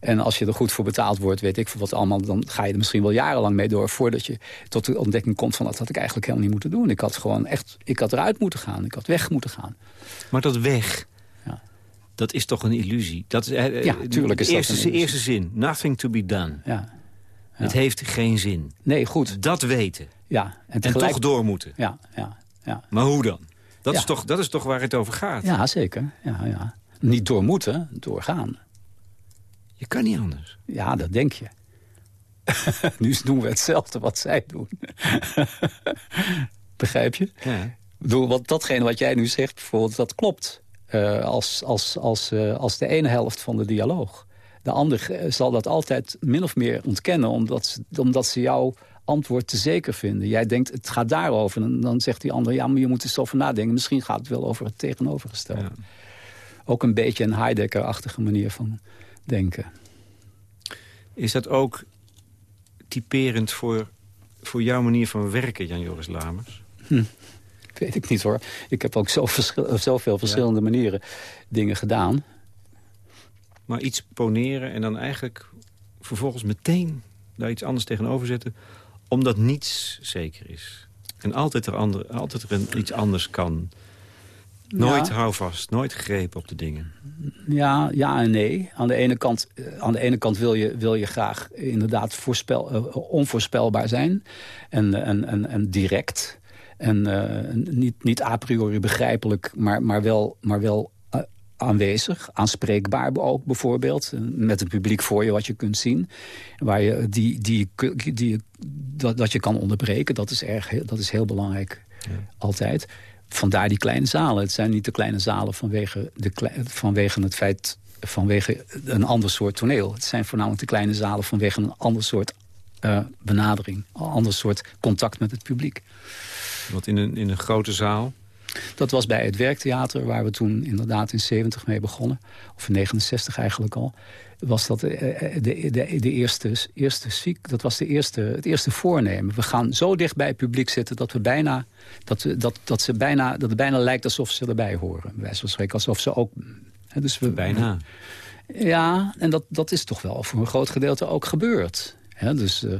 En als je er goed voor betaald wordt, weet ik veel wat allemaal... dan ga je er misschien wel jarenlang mee door... voordat je tot de ontdekking komt van... dat had ik eigenlijk helemaal niet moeten doen. Ik had gewoon echt... ik had eruit moeten gaan. Ik had weg moeten gaan. Maar dat weg, Ja. dat is toch een illusie? Dat is, eh, Ja, eh, tuurlijk is de dat eerste, een eerste zin, nothing to be done. Ja. Het heeft geen zin. Nee, goed. Dat weten. Ja. En, toch door moeten. Ja, ja, ja. Maar hoe dan? Dat, Ja. is toch, dat is toch waar het over gaat? ja, zeker. Ja, ja. Niet door moeten, doorgaan. Je kan niet anders. Ja, dat denk je. nu doen we hetzelfde wat zij doen. Begrijp je? Ja. Bedoel, want datgene wat jij nu zegt, bijvoorbeeld, dat klopt. eh, als, als, als, eh, als de ene helft van de dialoog. De ander eh, zal dat altijd min of meer ontkennen... omdat ze, omdat ze jouw antwoord te zeker vinden. Jij denkt, het gaat daarover. En dan zegt die ander, ja, maar je moet eens over nadenken. Misschien gaat het wel over het tegenovergestelde. Ja. Ook een beetje een Heidegger-achtige manier van denken. Is dat ook typerend voor, voor jouw manier van werken, Jan-Joris Lamers? Hm. weet ik niet hoor. Ik heb ook zo verschil, zoveel verschillende manieren dingen gedaan. Maar iets poneren en dan eigenlijk vervolgens meteen daar iets anders tegenover zetten... omdat niets zeker is. En altijd er, ander, altijd er een, iets anders kan. Nooit Ja. houvast, nooit gegrepen op de dingen. Ja, ja en nee. Aan de ene kant, eh, aan de ene kant wil, je, wil je graag inderdaad voorspel, eh, onvoorspelbaar zijn. En, eh, en, en, en direct. En niet, niet a priori begrijpelijk, maar, maar wel, maar wel aanwezig. Aanspreekbaar ook bijvoorbeeld. Met een publiek voor je wat je kunt zien. Waar je, die, die, die, dat, dat je kan onderbreken, dat is, erg, dat is heel belangrijk. Altijd. Vandaar die kleine zalen. Het zijn niet de kleine zalen vanwege, de, vanwege het feit... vanwege een ander soort toneel. Het zijn voornamelijk de kleine zalen vanwege een ander soort eh, benadering. Een ander soort contact met het publiek. Want in een, in een grote zaal... Dat was bij het Werktheater, waar we toen inderdaad in 70 mee begonnen. Of in 69 eigenlijk al. Was dat eh, eh, de, de, de eerste, eerste ziek, dat was de eerste, het eerste voornemen. We gaan zo dicht bij het publiek zitten dat, we bijna, dat, dat, dat, ze bijna, dat het bijna lijkt alsof ze erbij horen. Bij wijze van spreken, alsof ze ook... hè, Dus we, Bijna. Ja, en dat, dat is toch wel voor een groot gedeelte ook gebeurd. Hè, dus eh,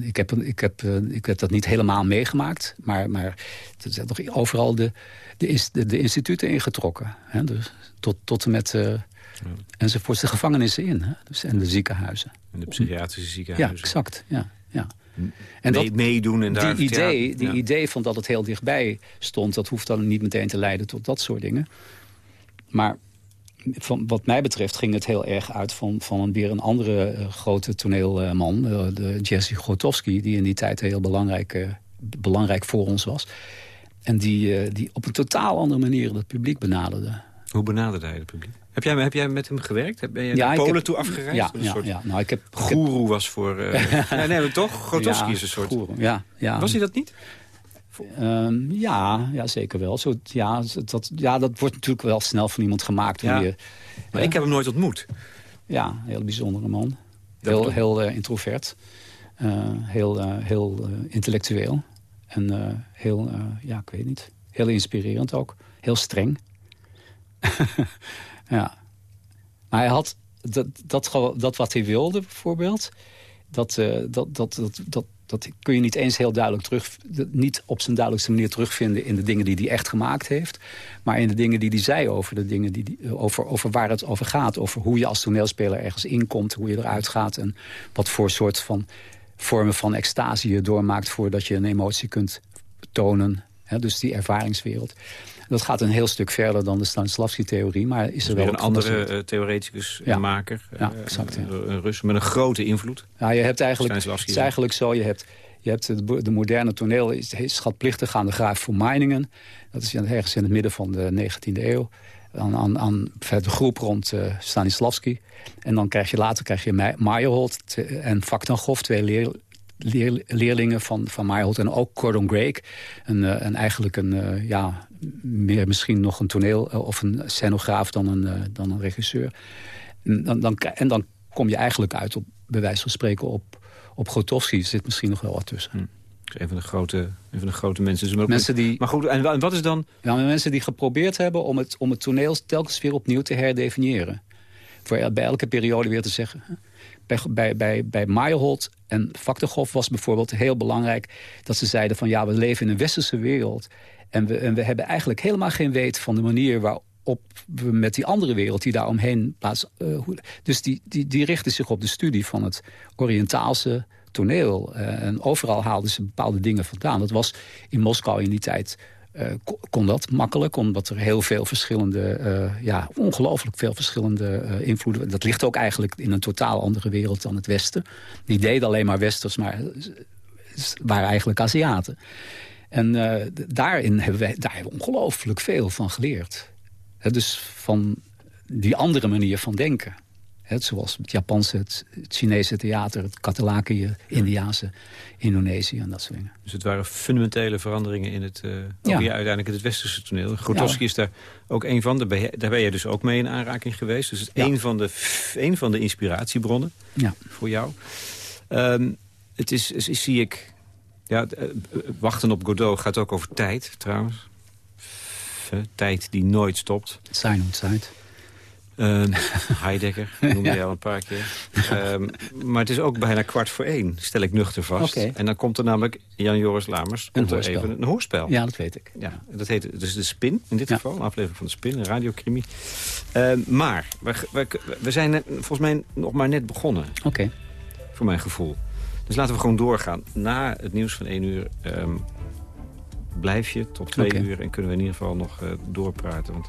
ik, heb, ik, heb, eh, ik heb dat niet helemaal meegemaakt. Maar, maar er zijn toch overal de, de, de, de instituten ingetrokken. Hè, dus tot, tot en met... eh enzovoorts de gevangenissen in. Hè, dus, en de ziekenhuizen. In de psychiatrische Ja, ziekenhuizen. exact. Ja, ja. En mee, meedoen en daar... die idee, ja, die ja. idee van dat het heel dichtbij stond... dat hoeft dan niet meteen te leiden tot dat soort dingen. Maar van, wat mij betreft ging het heel erg uit van, van een, weer een andere eh, grote toneelman. eh, de Jesse Grotowski, die in die tijd heel belangrijk, eh, belangrijk voor ons was. En die, die op een totaal andere manier het publiek benaderde. Hoe benaderde hij het publiek? Heb jij, heb jij met hem gewerkt? Heb- Ben je Ja, naar Polen heb- toe afgereisd? Ja, Een ja, soort ja. Nou, ik heb, goeroe was voor... eh nee, nee, toch? Grotowski Ja, is een soort... goeroe, ja, ja. Was hij dat niet? Ehm, ja, ja, zeker wel. Zo, ja, dat, ja, dat wordt natuurlijk wel snel van iemand gemaakt. Ja. Je, Maar ik heb hem nooit ontmoet. Ja, een heel bijzondere man. Heel, heel eh, introvert. Eh, heel eh, heel intellectueel. En heel, ja, ik weet niet. Heel inspirerend ook. Heel streng. ja. Maar hij had dat, dat, dat wat hij wilde, bijvoorbeeld... Dat, dat, dat, dat, dat, dat kun je niet eens heel duidelijk terug... niet op zijn duidelijkste manier terugvinden... in de dingen die hij echt gemaakt heeft. Maar in de dingen die hij zei over, de dingen die, die- over, over waar het over gaat. Over hoe je als toneelspeler ergens inkomt. Hoe je eruit gaat. En wat voor soort van vormen van extase je doormaakt... voordat je een emotie kunt tonen. Dus die ervaringswereld. Dat gaat een heel stuk verder dan de Stanislavski-theorie. Maar is er wel een andere gebaseerd. eh, theoreticus, Ja. een maker. Ja, eh, exact. Een, Rus met een grote invloed. Ja, je hebt eigenlijk, het is eigenlijk zo, je hebt, je hebt de, bo- de moderne toneel is, is schatplichtig aan de graaf van Meiningen. Dat is ergens in het midden van de 19e eeuw. Aan, aan, aan de groep rond eh, Stanislavski. En dan krijg je later krijg je Me- Meyerhold te- en Vaktangoff, twee leer, leer- leerlingen van, van. En ook Gordon Grake, een, eh, een, eigenlijk een, eh, ja, meer misschien nog een toneel eh, of een scenograaf dan een, eh, dan een regisseur. En dan, dan, en dan kom je eigenlijk uit op, bij wijze van spreken, op, op Grotowski. Er zit misschien nog wel wat tussen. Dat is Een van de grote, een van de grote mensen. Dus ook- Mensen die, Maar goed, en wa- en wat is dan... mensen die geprobeerd hebben om het, om het toneel telkens weer opnieuw te herdefiniëren. Voor bij elke periode weer te zeggen. Bij, bij, bij, bij en Vakterhoff was bijvoorbeeld heel belangrijk... dat ze zeiden van ja, we leven in een westerse wereld... en we, en we hebben eigenlijk helemaal geen weet van de manier waarop we met die andere wereld die daar omheen plaats... eh, dus die, die, die richten zich op de studie van het Oriëntaalse toneel. Eh, en overal haalden ze bepaalde dingen vandaan. Dat was in Moskou in die tijd eh, ko- kon dat makkelijk, omdat er heel veel verschillende, eh, ja, ongelooflijk veel verschillende eh, invloeden. Dat ligt ook eigenlijk in een totaal andere wereld dan het Westen. Die deden alleen maar Westers, maar waren eigenlijk Aziaten. En daarin hebben wij daar hebben we ongelooflijk veel van geleerd. Dus van die andere manier van denken. Zoals het Japanse, het, het Chinese theater, het Katalakië, Indiaanse, Indonesië en dat soort dingen. Dus het waren fundamentele veranderingen in het, eh ook Ja. uiteindelijk in het westerse toneel. Grotowski is daar ook een van. Daar ben, je, daar ben je dus ook mee in aanraking geweest. Dus het is Ja. een, van de, een van de inspiratiebronnen Ja. voor jou. Ehm, het is, is, is- zie ik, Ja, eh, wachten op Godot gaat ook over tijd, trouwens. Eh, tijd die nooit stopt. Zijn und Ehm Heidegger, noemde je al een paar keer. Ehm, maar het is ook bijna kwart voor één, stel ik nuchter vast. En dan komt er namelijk Jan-Joris Lamers. komt er hoorspel. even een hoorspel. Ja, dat weet ik. Ja, dat heet dus de Spin, in dit Ja. geval. Een aflevering van de Spin, een radiocrimi. Ehm, maar, we, we, we zijn net- volgens mij nog maar net begonnen, Oké. voor mijn gevoel. Dus laten we gewoon doorgaan. Na het nieuws van één uur blijf je tot twee uur... en kunnen we in ieder geval nog eh, doorpraten. Want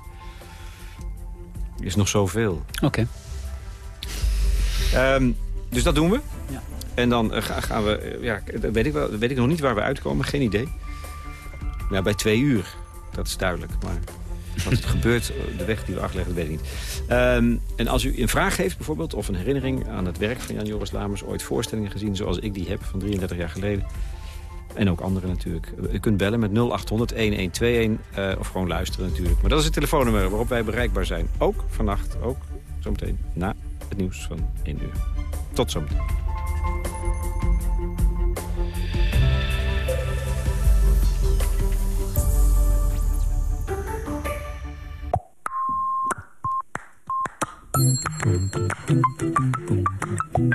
is nog zoveel. Oké. Ehm, dus dat doen we. Ja. En dan eh, ga- gaan we... eh, ja, weet ik, wel, weet ik nog niet waar we uitkomen. Geen idee. Ja, bij twee uur. Dat is duidelijk. Maar wat er gebeurt, eh, de weg die we afleggen, dat weet ik niet. Ehm, en als u een vraag heeft bijvoorbeeld... of een herinnering aan het werk van Jan-Joris Lamers... ooit voorstellingen gezien zoals ik die heb van 33 jaar geleden... En ook anderen natuurlijk. U kunt bellen met 0800-1121 eh, of gewoon luisteren natuurlijk. Maar dat is het telefoonnummer waarop wij bereikbaar zijn. Ook vannacht, ook zometeen na het nieuws van 1 uur. Tot zometeen.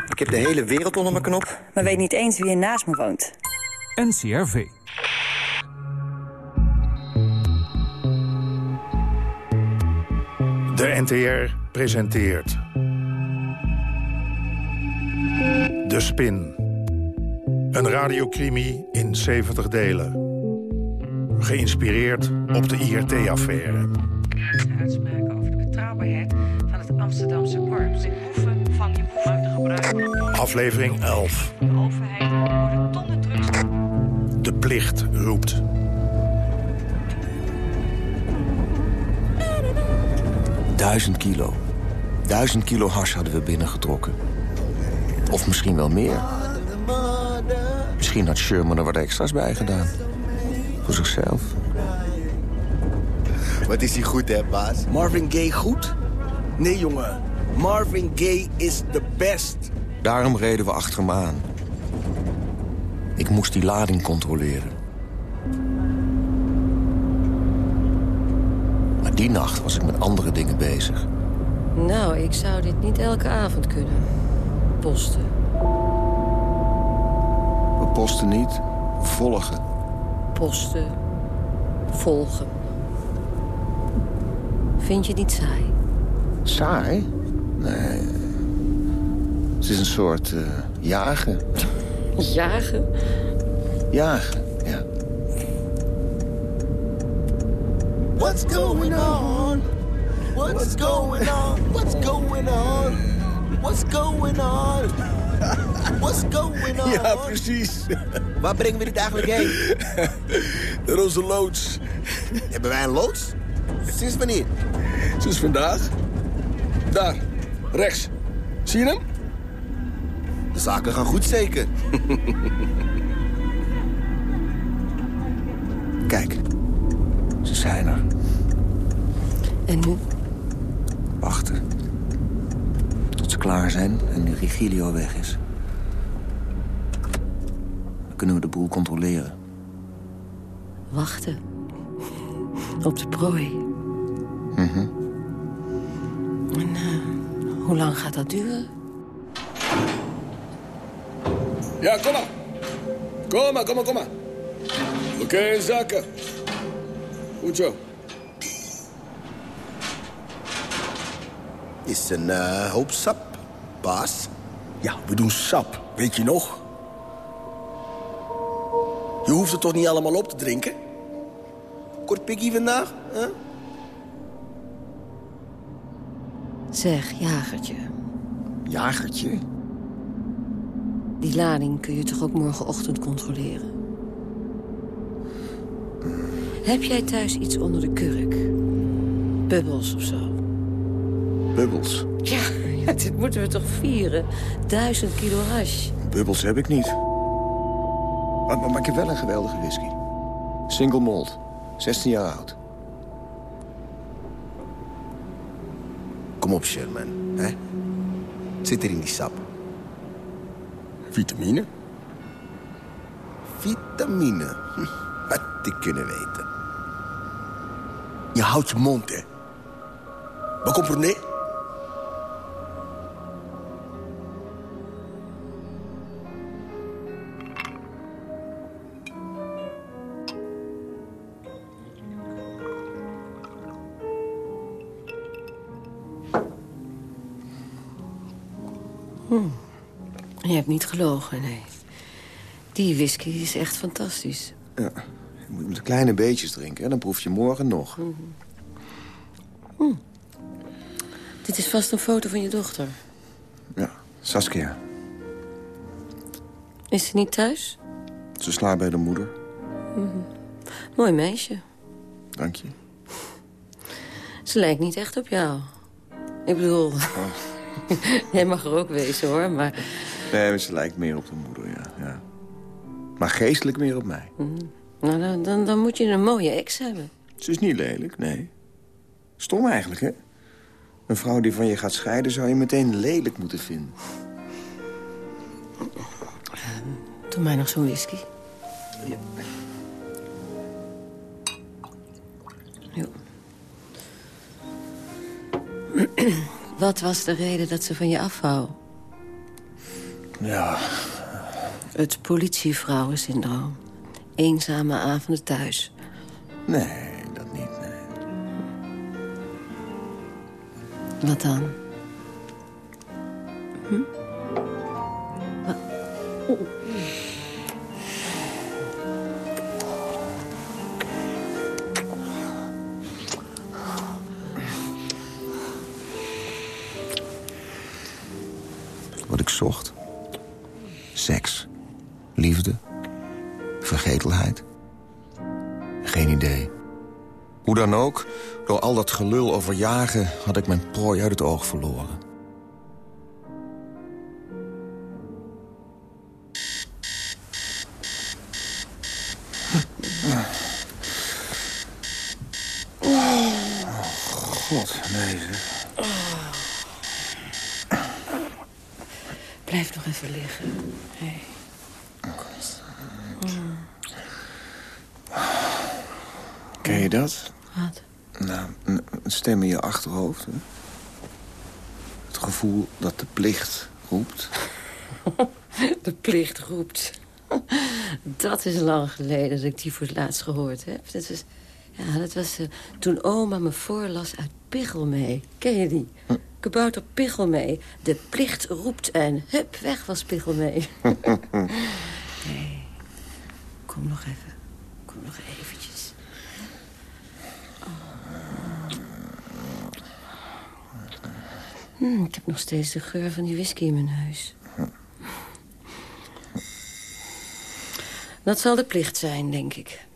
Ik heb de hele wereld onder mijn knop. Maar weet niet eens wie er naast me woont. NCRV. De NTR presenteert... De Spin. Een radiocrimi in 70 delen. Geïnspireerd op de IRT-affaire. Uitspraken over de betrouwbaarheid van het Amsterdamse korps. De boeven van te gebruiken. Aflevering 11. De overheid worden tonnen. De plicht roept. Duizend kilo. Duizend kilo hars hadden we binnengetrokken. Of misschien wel meer. Misschien had Sherman er wat extra's bij gedaan. Voor zichzelf. Wat is hij goed, hè, baas? Marvin Gaye goed? Nee, jongen. Marvin Gaye is the best. Daarom reden we achter hem aan. Ik moest die lading controleren. Maar die nacht was ik met andere dingen bezig. Nou, ik zou dit niet elke avond kunnen. Posten. We posten niet, we volgen. Posten. Volgen. Vind je het niet saai? Saai? Nee. Het is een soort eh, jagen. Jagen? Jagen, ja. What's going on? What's going on? What's going on? What's going on? What's going on? Ja, precies. Waar brengen we dit eigenlijk heen? Naar onze loods. Hebben wij een loods? Sinds wanneer? Sinds vandaag. Daar, rechts. Zie je hem? De zaken gaan goed zeker. Kijk, ze zijn er. En nu? Wachten. Tot ze klaar zijn en Rigilio weg is. Dan kunnen we de boel controleren. Wachten. Op de prooi. Mhm. En eh, hoe lang gaat dat duren? Ja, kom maar. Kom maar, kom maar, kom maar. Oké, zakken. Goed zo. Is een eh, hoop sap, baas. Ja, we doen sap, weet je nog? Je hoeft het toch niet allemaal op te drinken? Kort pikkie vandaag, hè? Zeg, jagertje. Jagertje? Die lading kun je toch ook morgenochtend controleren? Heb jij thuis iets onder de kurk? Bubbels of zo? Bubbels. Ja, ja, dit moeten we toch vieren? Duizend kilo hash. Bubbels heb ik niet. Maar, maar, maar ik heb wel een geweldige whisky. Single malt. 16 jaar oud. Kom op, Sherman. Hè? Zit er in die sap. Vitamine. Vitamine. Wat die kunnen weten. Je houdt je mond, hè. Wat comprenez? Hm. Gelogen, nee. Die whisky is echt fantastisch. Ja, je moet met kleine beetjes drinken en dan proef je morgen nog. Hm. Dit is vast een foto van je dochter. Ja, Saskia. Is ze niet thuis? Ze slaapt bij de moeder. Mhm. Mooi meisje. Dank je. Ze lijkt niet echt op jou. Ik bedoel, jij mag er ook wezen, hoor, maar... Nee, ze lijkt meer op de moeder, ja. ja. Maar geestelijk meer op mij. Mhm. Nou, dan, dan, dan moet je een mooie ex hebben. Ze is niet lelijk, nee. Stom eigenlijk, hè? Een vrouw die van je gaat scheiden zou je meteen lelijk moeten vinden. Doe mij nog zo'n whisky. Ja. Jo. Wat was de reden dat ze van je afwou? Ja, Het politievrouwensyndroom. Eenzame avonden thuis. nee, dat niet, nee. Wat dan? Hm? Dan ook, door al dat gelul over jagen... had ik mijn prooi uit het oog verloren. God, nee, zeg. Blijf nog even liggen. Hey. Ken je dat? Wat? Nou, een een stem in je achterhoofd. Hè? Het gevoel dat de plicht roept. De plicht roept. Dat is lang geleden dat ik die voor het laatst gehoord heb. Dat, is, ja, dat was eh, toen oma me voorlas uit Pichelmee. Ken je die? Kabouter Pichelmee. De plicht roept en hup, weg was Pichelmee. nee. Kom nog even. Kom nog eventjes. Hm, ik heb nog steeds de geur van die whisky in mijn neus. Dat zal de plicht zijn, denk ik.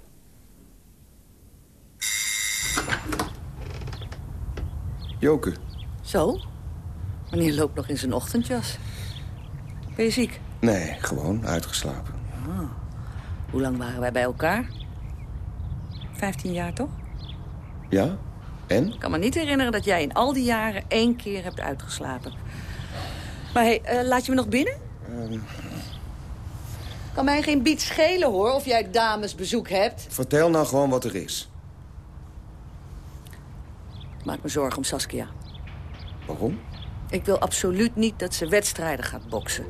Joke, Zo? Meneer loopt nog in zijn ochtendjas. Ben je ziek? nee, gewoon uitgeslapen. Ah. Hoe lang waren wij bij elkaar? Vijftien jaar, toch? Ja? En? Ik kan me niet herinneren dat jij in al die jaren één keer hebt uitgeslapen. Maar hey, eh, laat je me nog binnen? Ehm, Kan mij geen biet schelen, hoor, of jij damesbezoek hebt. vertel nou gewoon wat er is. Ik maak me zorgen om Saskia. Waarom? Ik wil absoluut niet dat ze wedstrijden gaat boksen.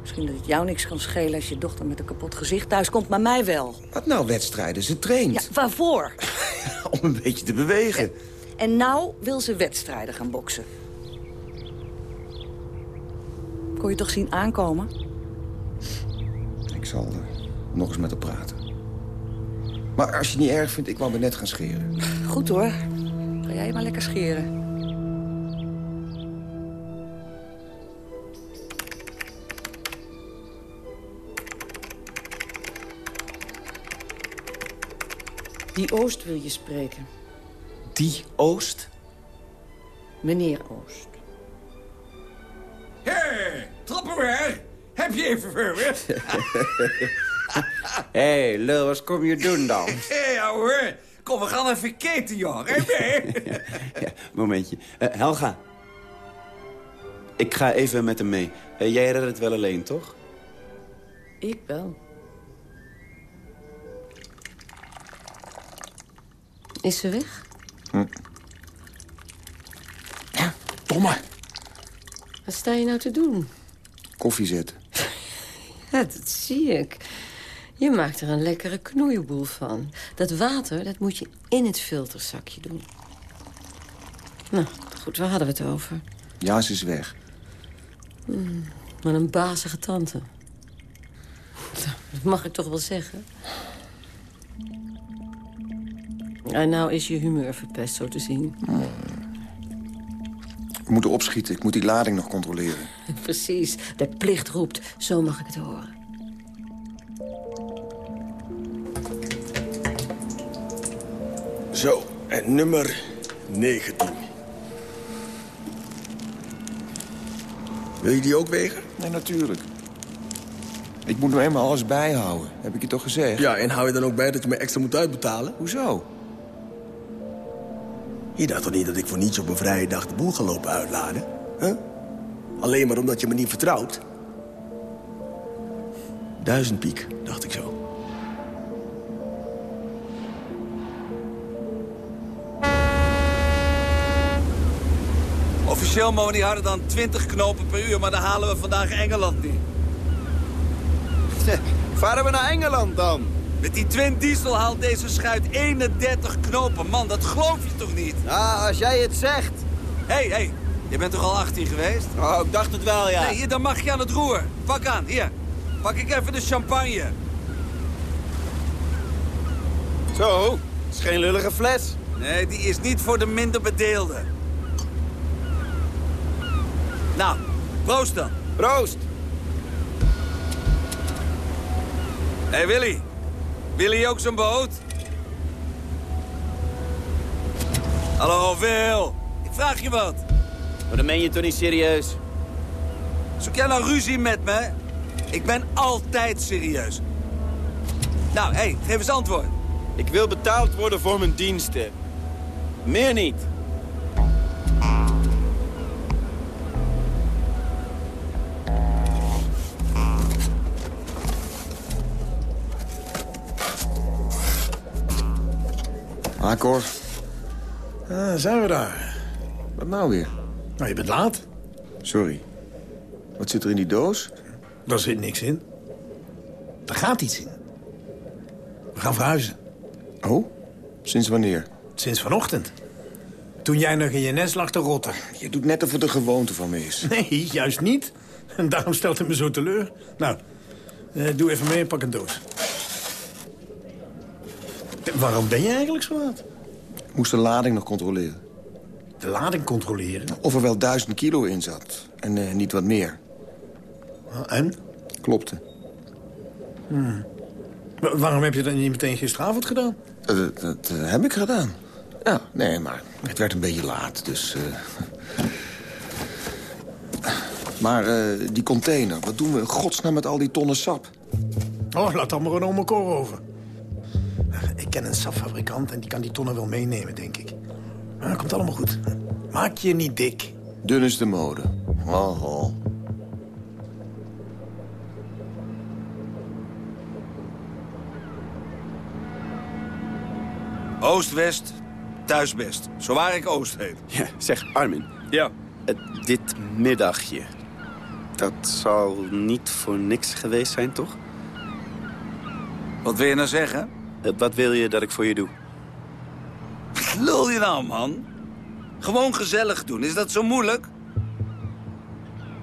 Misschien dat het jou niks kan schelen als je dochter met een kapot gezicht thuis komt, maar mij wel. Wat nou wedstrijden? Ze traint. Ja, waarvoor? Om een beetje te bewegen. En nou wil ze wedstrijden gaan boksen. Kon je toch zien aankomen? Ik zal eh, nog eens met haar praten. Maar als je het niet erg vindt, ik wou me net gaan scheren. Goed hoor. Ga jij maar lekker scheren. Die Oost wil je spreken. Die Oost? Meneer Oost. Hé, hey, Trappenberg, heb je even verwerkt? Hé, hey, lul, wat kom je doen dan? Hé, hey, ouwe. Kom, we gaan even keten, joh. Ja, ja, momentje. Eh, Helga. Ik ga even met hem mee. Eh, jij redt het wel alleen, toch? Ik wel. Is ze weg? Hm. Ja, domme. Wat sta je nou te doen? Koffie zetten. Ja, dat zie ik. Je maakt er een lekkere knoeiboel van. Dat water, dat moet je in het filterzakje doen. Nou, goed, waar hadden we het over? Ja, ze is weg. Hmm, wat een bazige tante. Dat mag ik toch wel zeggen. En nou is je humeur verpest, zo te zien. We moeten opschieten. Ik moet die lading nog controleren. Precies, de plicht roept. Zo mag ik het horen. Zo, en nummer 19. Wil je die ook wegen? Nee, natuurlijk. Ik moet nou eenmaal alles bijhouden. Heb ik je toch gezegd? Ja, en hou je dan ook bij dat je me extra moet uitbetalen? Hoezo? Je dacht toch niet dat ik voor niets op een vrije dag de boel ga lopen uitladen? Huh? Alleen maar omdat je me niet vertrouwt? Duizend piek, dacht ik zo. Officieel mogen die harder dan 20 knopen per uur, maar dan halen we vandaag Engeland niet. Varen we naar Engeland dan? Met die Twin Diesel haalt deze schuit 31 knopen. Man, dat geloof je toch niet? Ah, als jij het zegt. Hé, hey, hé, hey, je bent toch al 18 geweest? Oh, ik dacht het wel, ja. Nee, hier, dan mag je aan het roer. Pak aan, hier. Pak ik even de champagne. Zo, is geen lullige fles. Nee, die is niet voor de minder bedeelden. Nou, proost dan. Proost. Hé, hey, Willy. Willy ook zo'n boot? Hallo, Wil. Ik vraag je wat. Maar dan meen je toch niet serieus? Zoek jij nou ruzie met me? Ik ben altijd serieus. Nou, hé, hey, geef eens antwoord. Ik wil betaald worden voor mijn diensten. Meer niet. Akkoor. Ah, zijn we daar. Wat nou weer? Nou, je bent laat. Sorry. Wat zit er in die doos? Daar zit niks in. Er gaat iets in. We gaan verhuizen. Oh? Sinds wanneer? Sinds vanochtend. Toen jij nog in je nest lag te rotten. Je doet net of het een gewoonte van me is. Nee, juist niet. En daarom stelt het me zo teleur. Nou, eh, doe even mee en pak een doos. Waarom ben je eigenlijk zo laat? Ik moest de lading nog controleren. De lading controleren? Of er wel duizend kilo in zat. En eh, niet wat meer. En? Klopte. Hmm. Waarom heb je dat niet meteen gisteravond gedaan? Uh, dat, dat uh, heb ik gedaan. Ja, nee, maar het werd een beetje laat, dus... Maar die container, wat doen we in godsnaam met al die tonnen sap? Oh, laat dan maar een ome koor over. Ik ken een sapfabrikant en die kan die tonnen wel meenemen, denk ik. Maar dat komt allemaal goed. Maak je niet dik. Dun is de mode. Oh, oh. Oost-West, thuisbest. Zo waar ik Oost heet. Ja, zeg, Armin. Ja? Uh, dit middagje, dat zal niet voor niks geweest zijn, toch? Wat wil je nou zeggen? Uh, wat wil je dat ik voor je doe? Wat lul je nou, man? Gewoon gezellig doen, is dat zo moeilijk?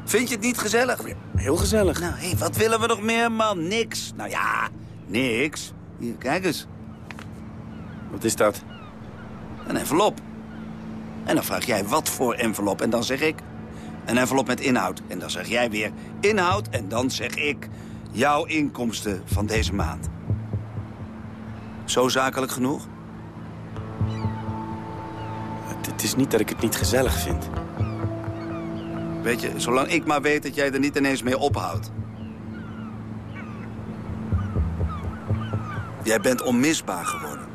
Vind je het niet gezellig? Heel gezellig. Nou, hé, hey, wat willen we nog meer, man? Niks. Nou ja, niks. Hier, kijk eens. Wat is dat? Een envelop. En dan vraag jij wat voor envelop. En dan zeg ik een envelop met inhoud. En dan zeg jij weer inhoud. En dan zeg ik jouw inkomsten van deze maand. Zo zakelijk genoeg? Het is niet dat ik het niet gezellig vind. Weet je, zolang ik maar weet dat jij er niet ineens mee ophoudt. Jij bent onmisbaar geworden.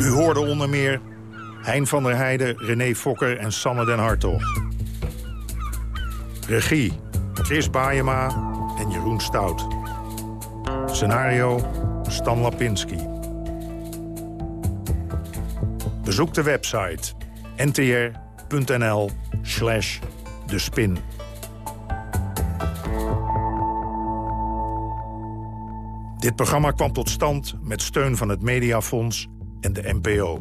U hoorde onder meer Hein van der Heijden, René Fokker en Sanne den Hartog. Regie, Chris Baayema en Jeroen Stout. Scenario Stan Lapinski. Bezoek de website ntr.nl slash de spin. Dit programma kwam tot stand met steun van het Mediafonds en de NPO.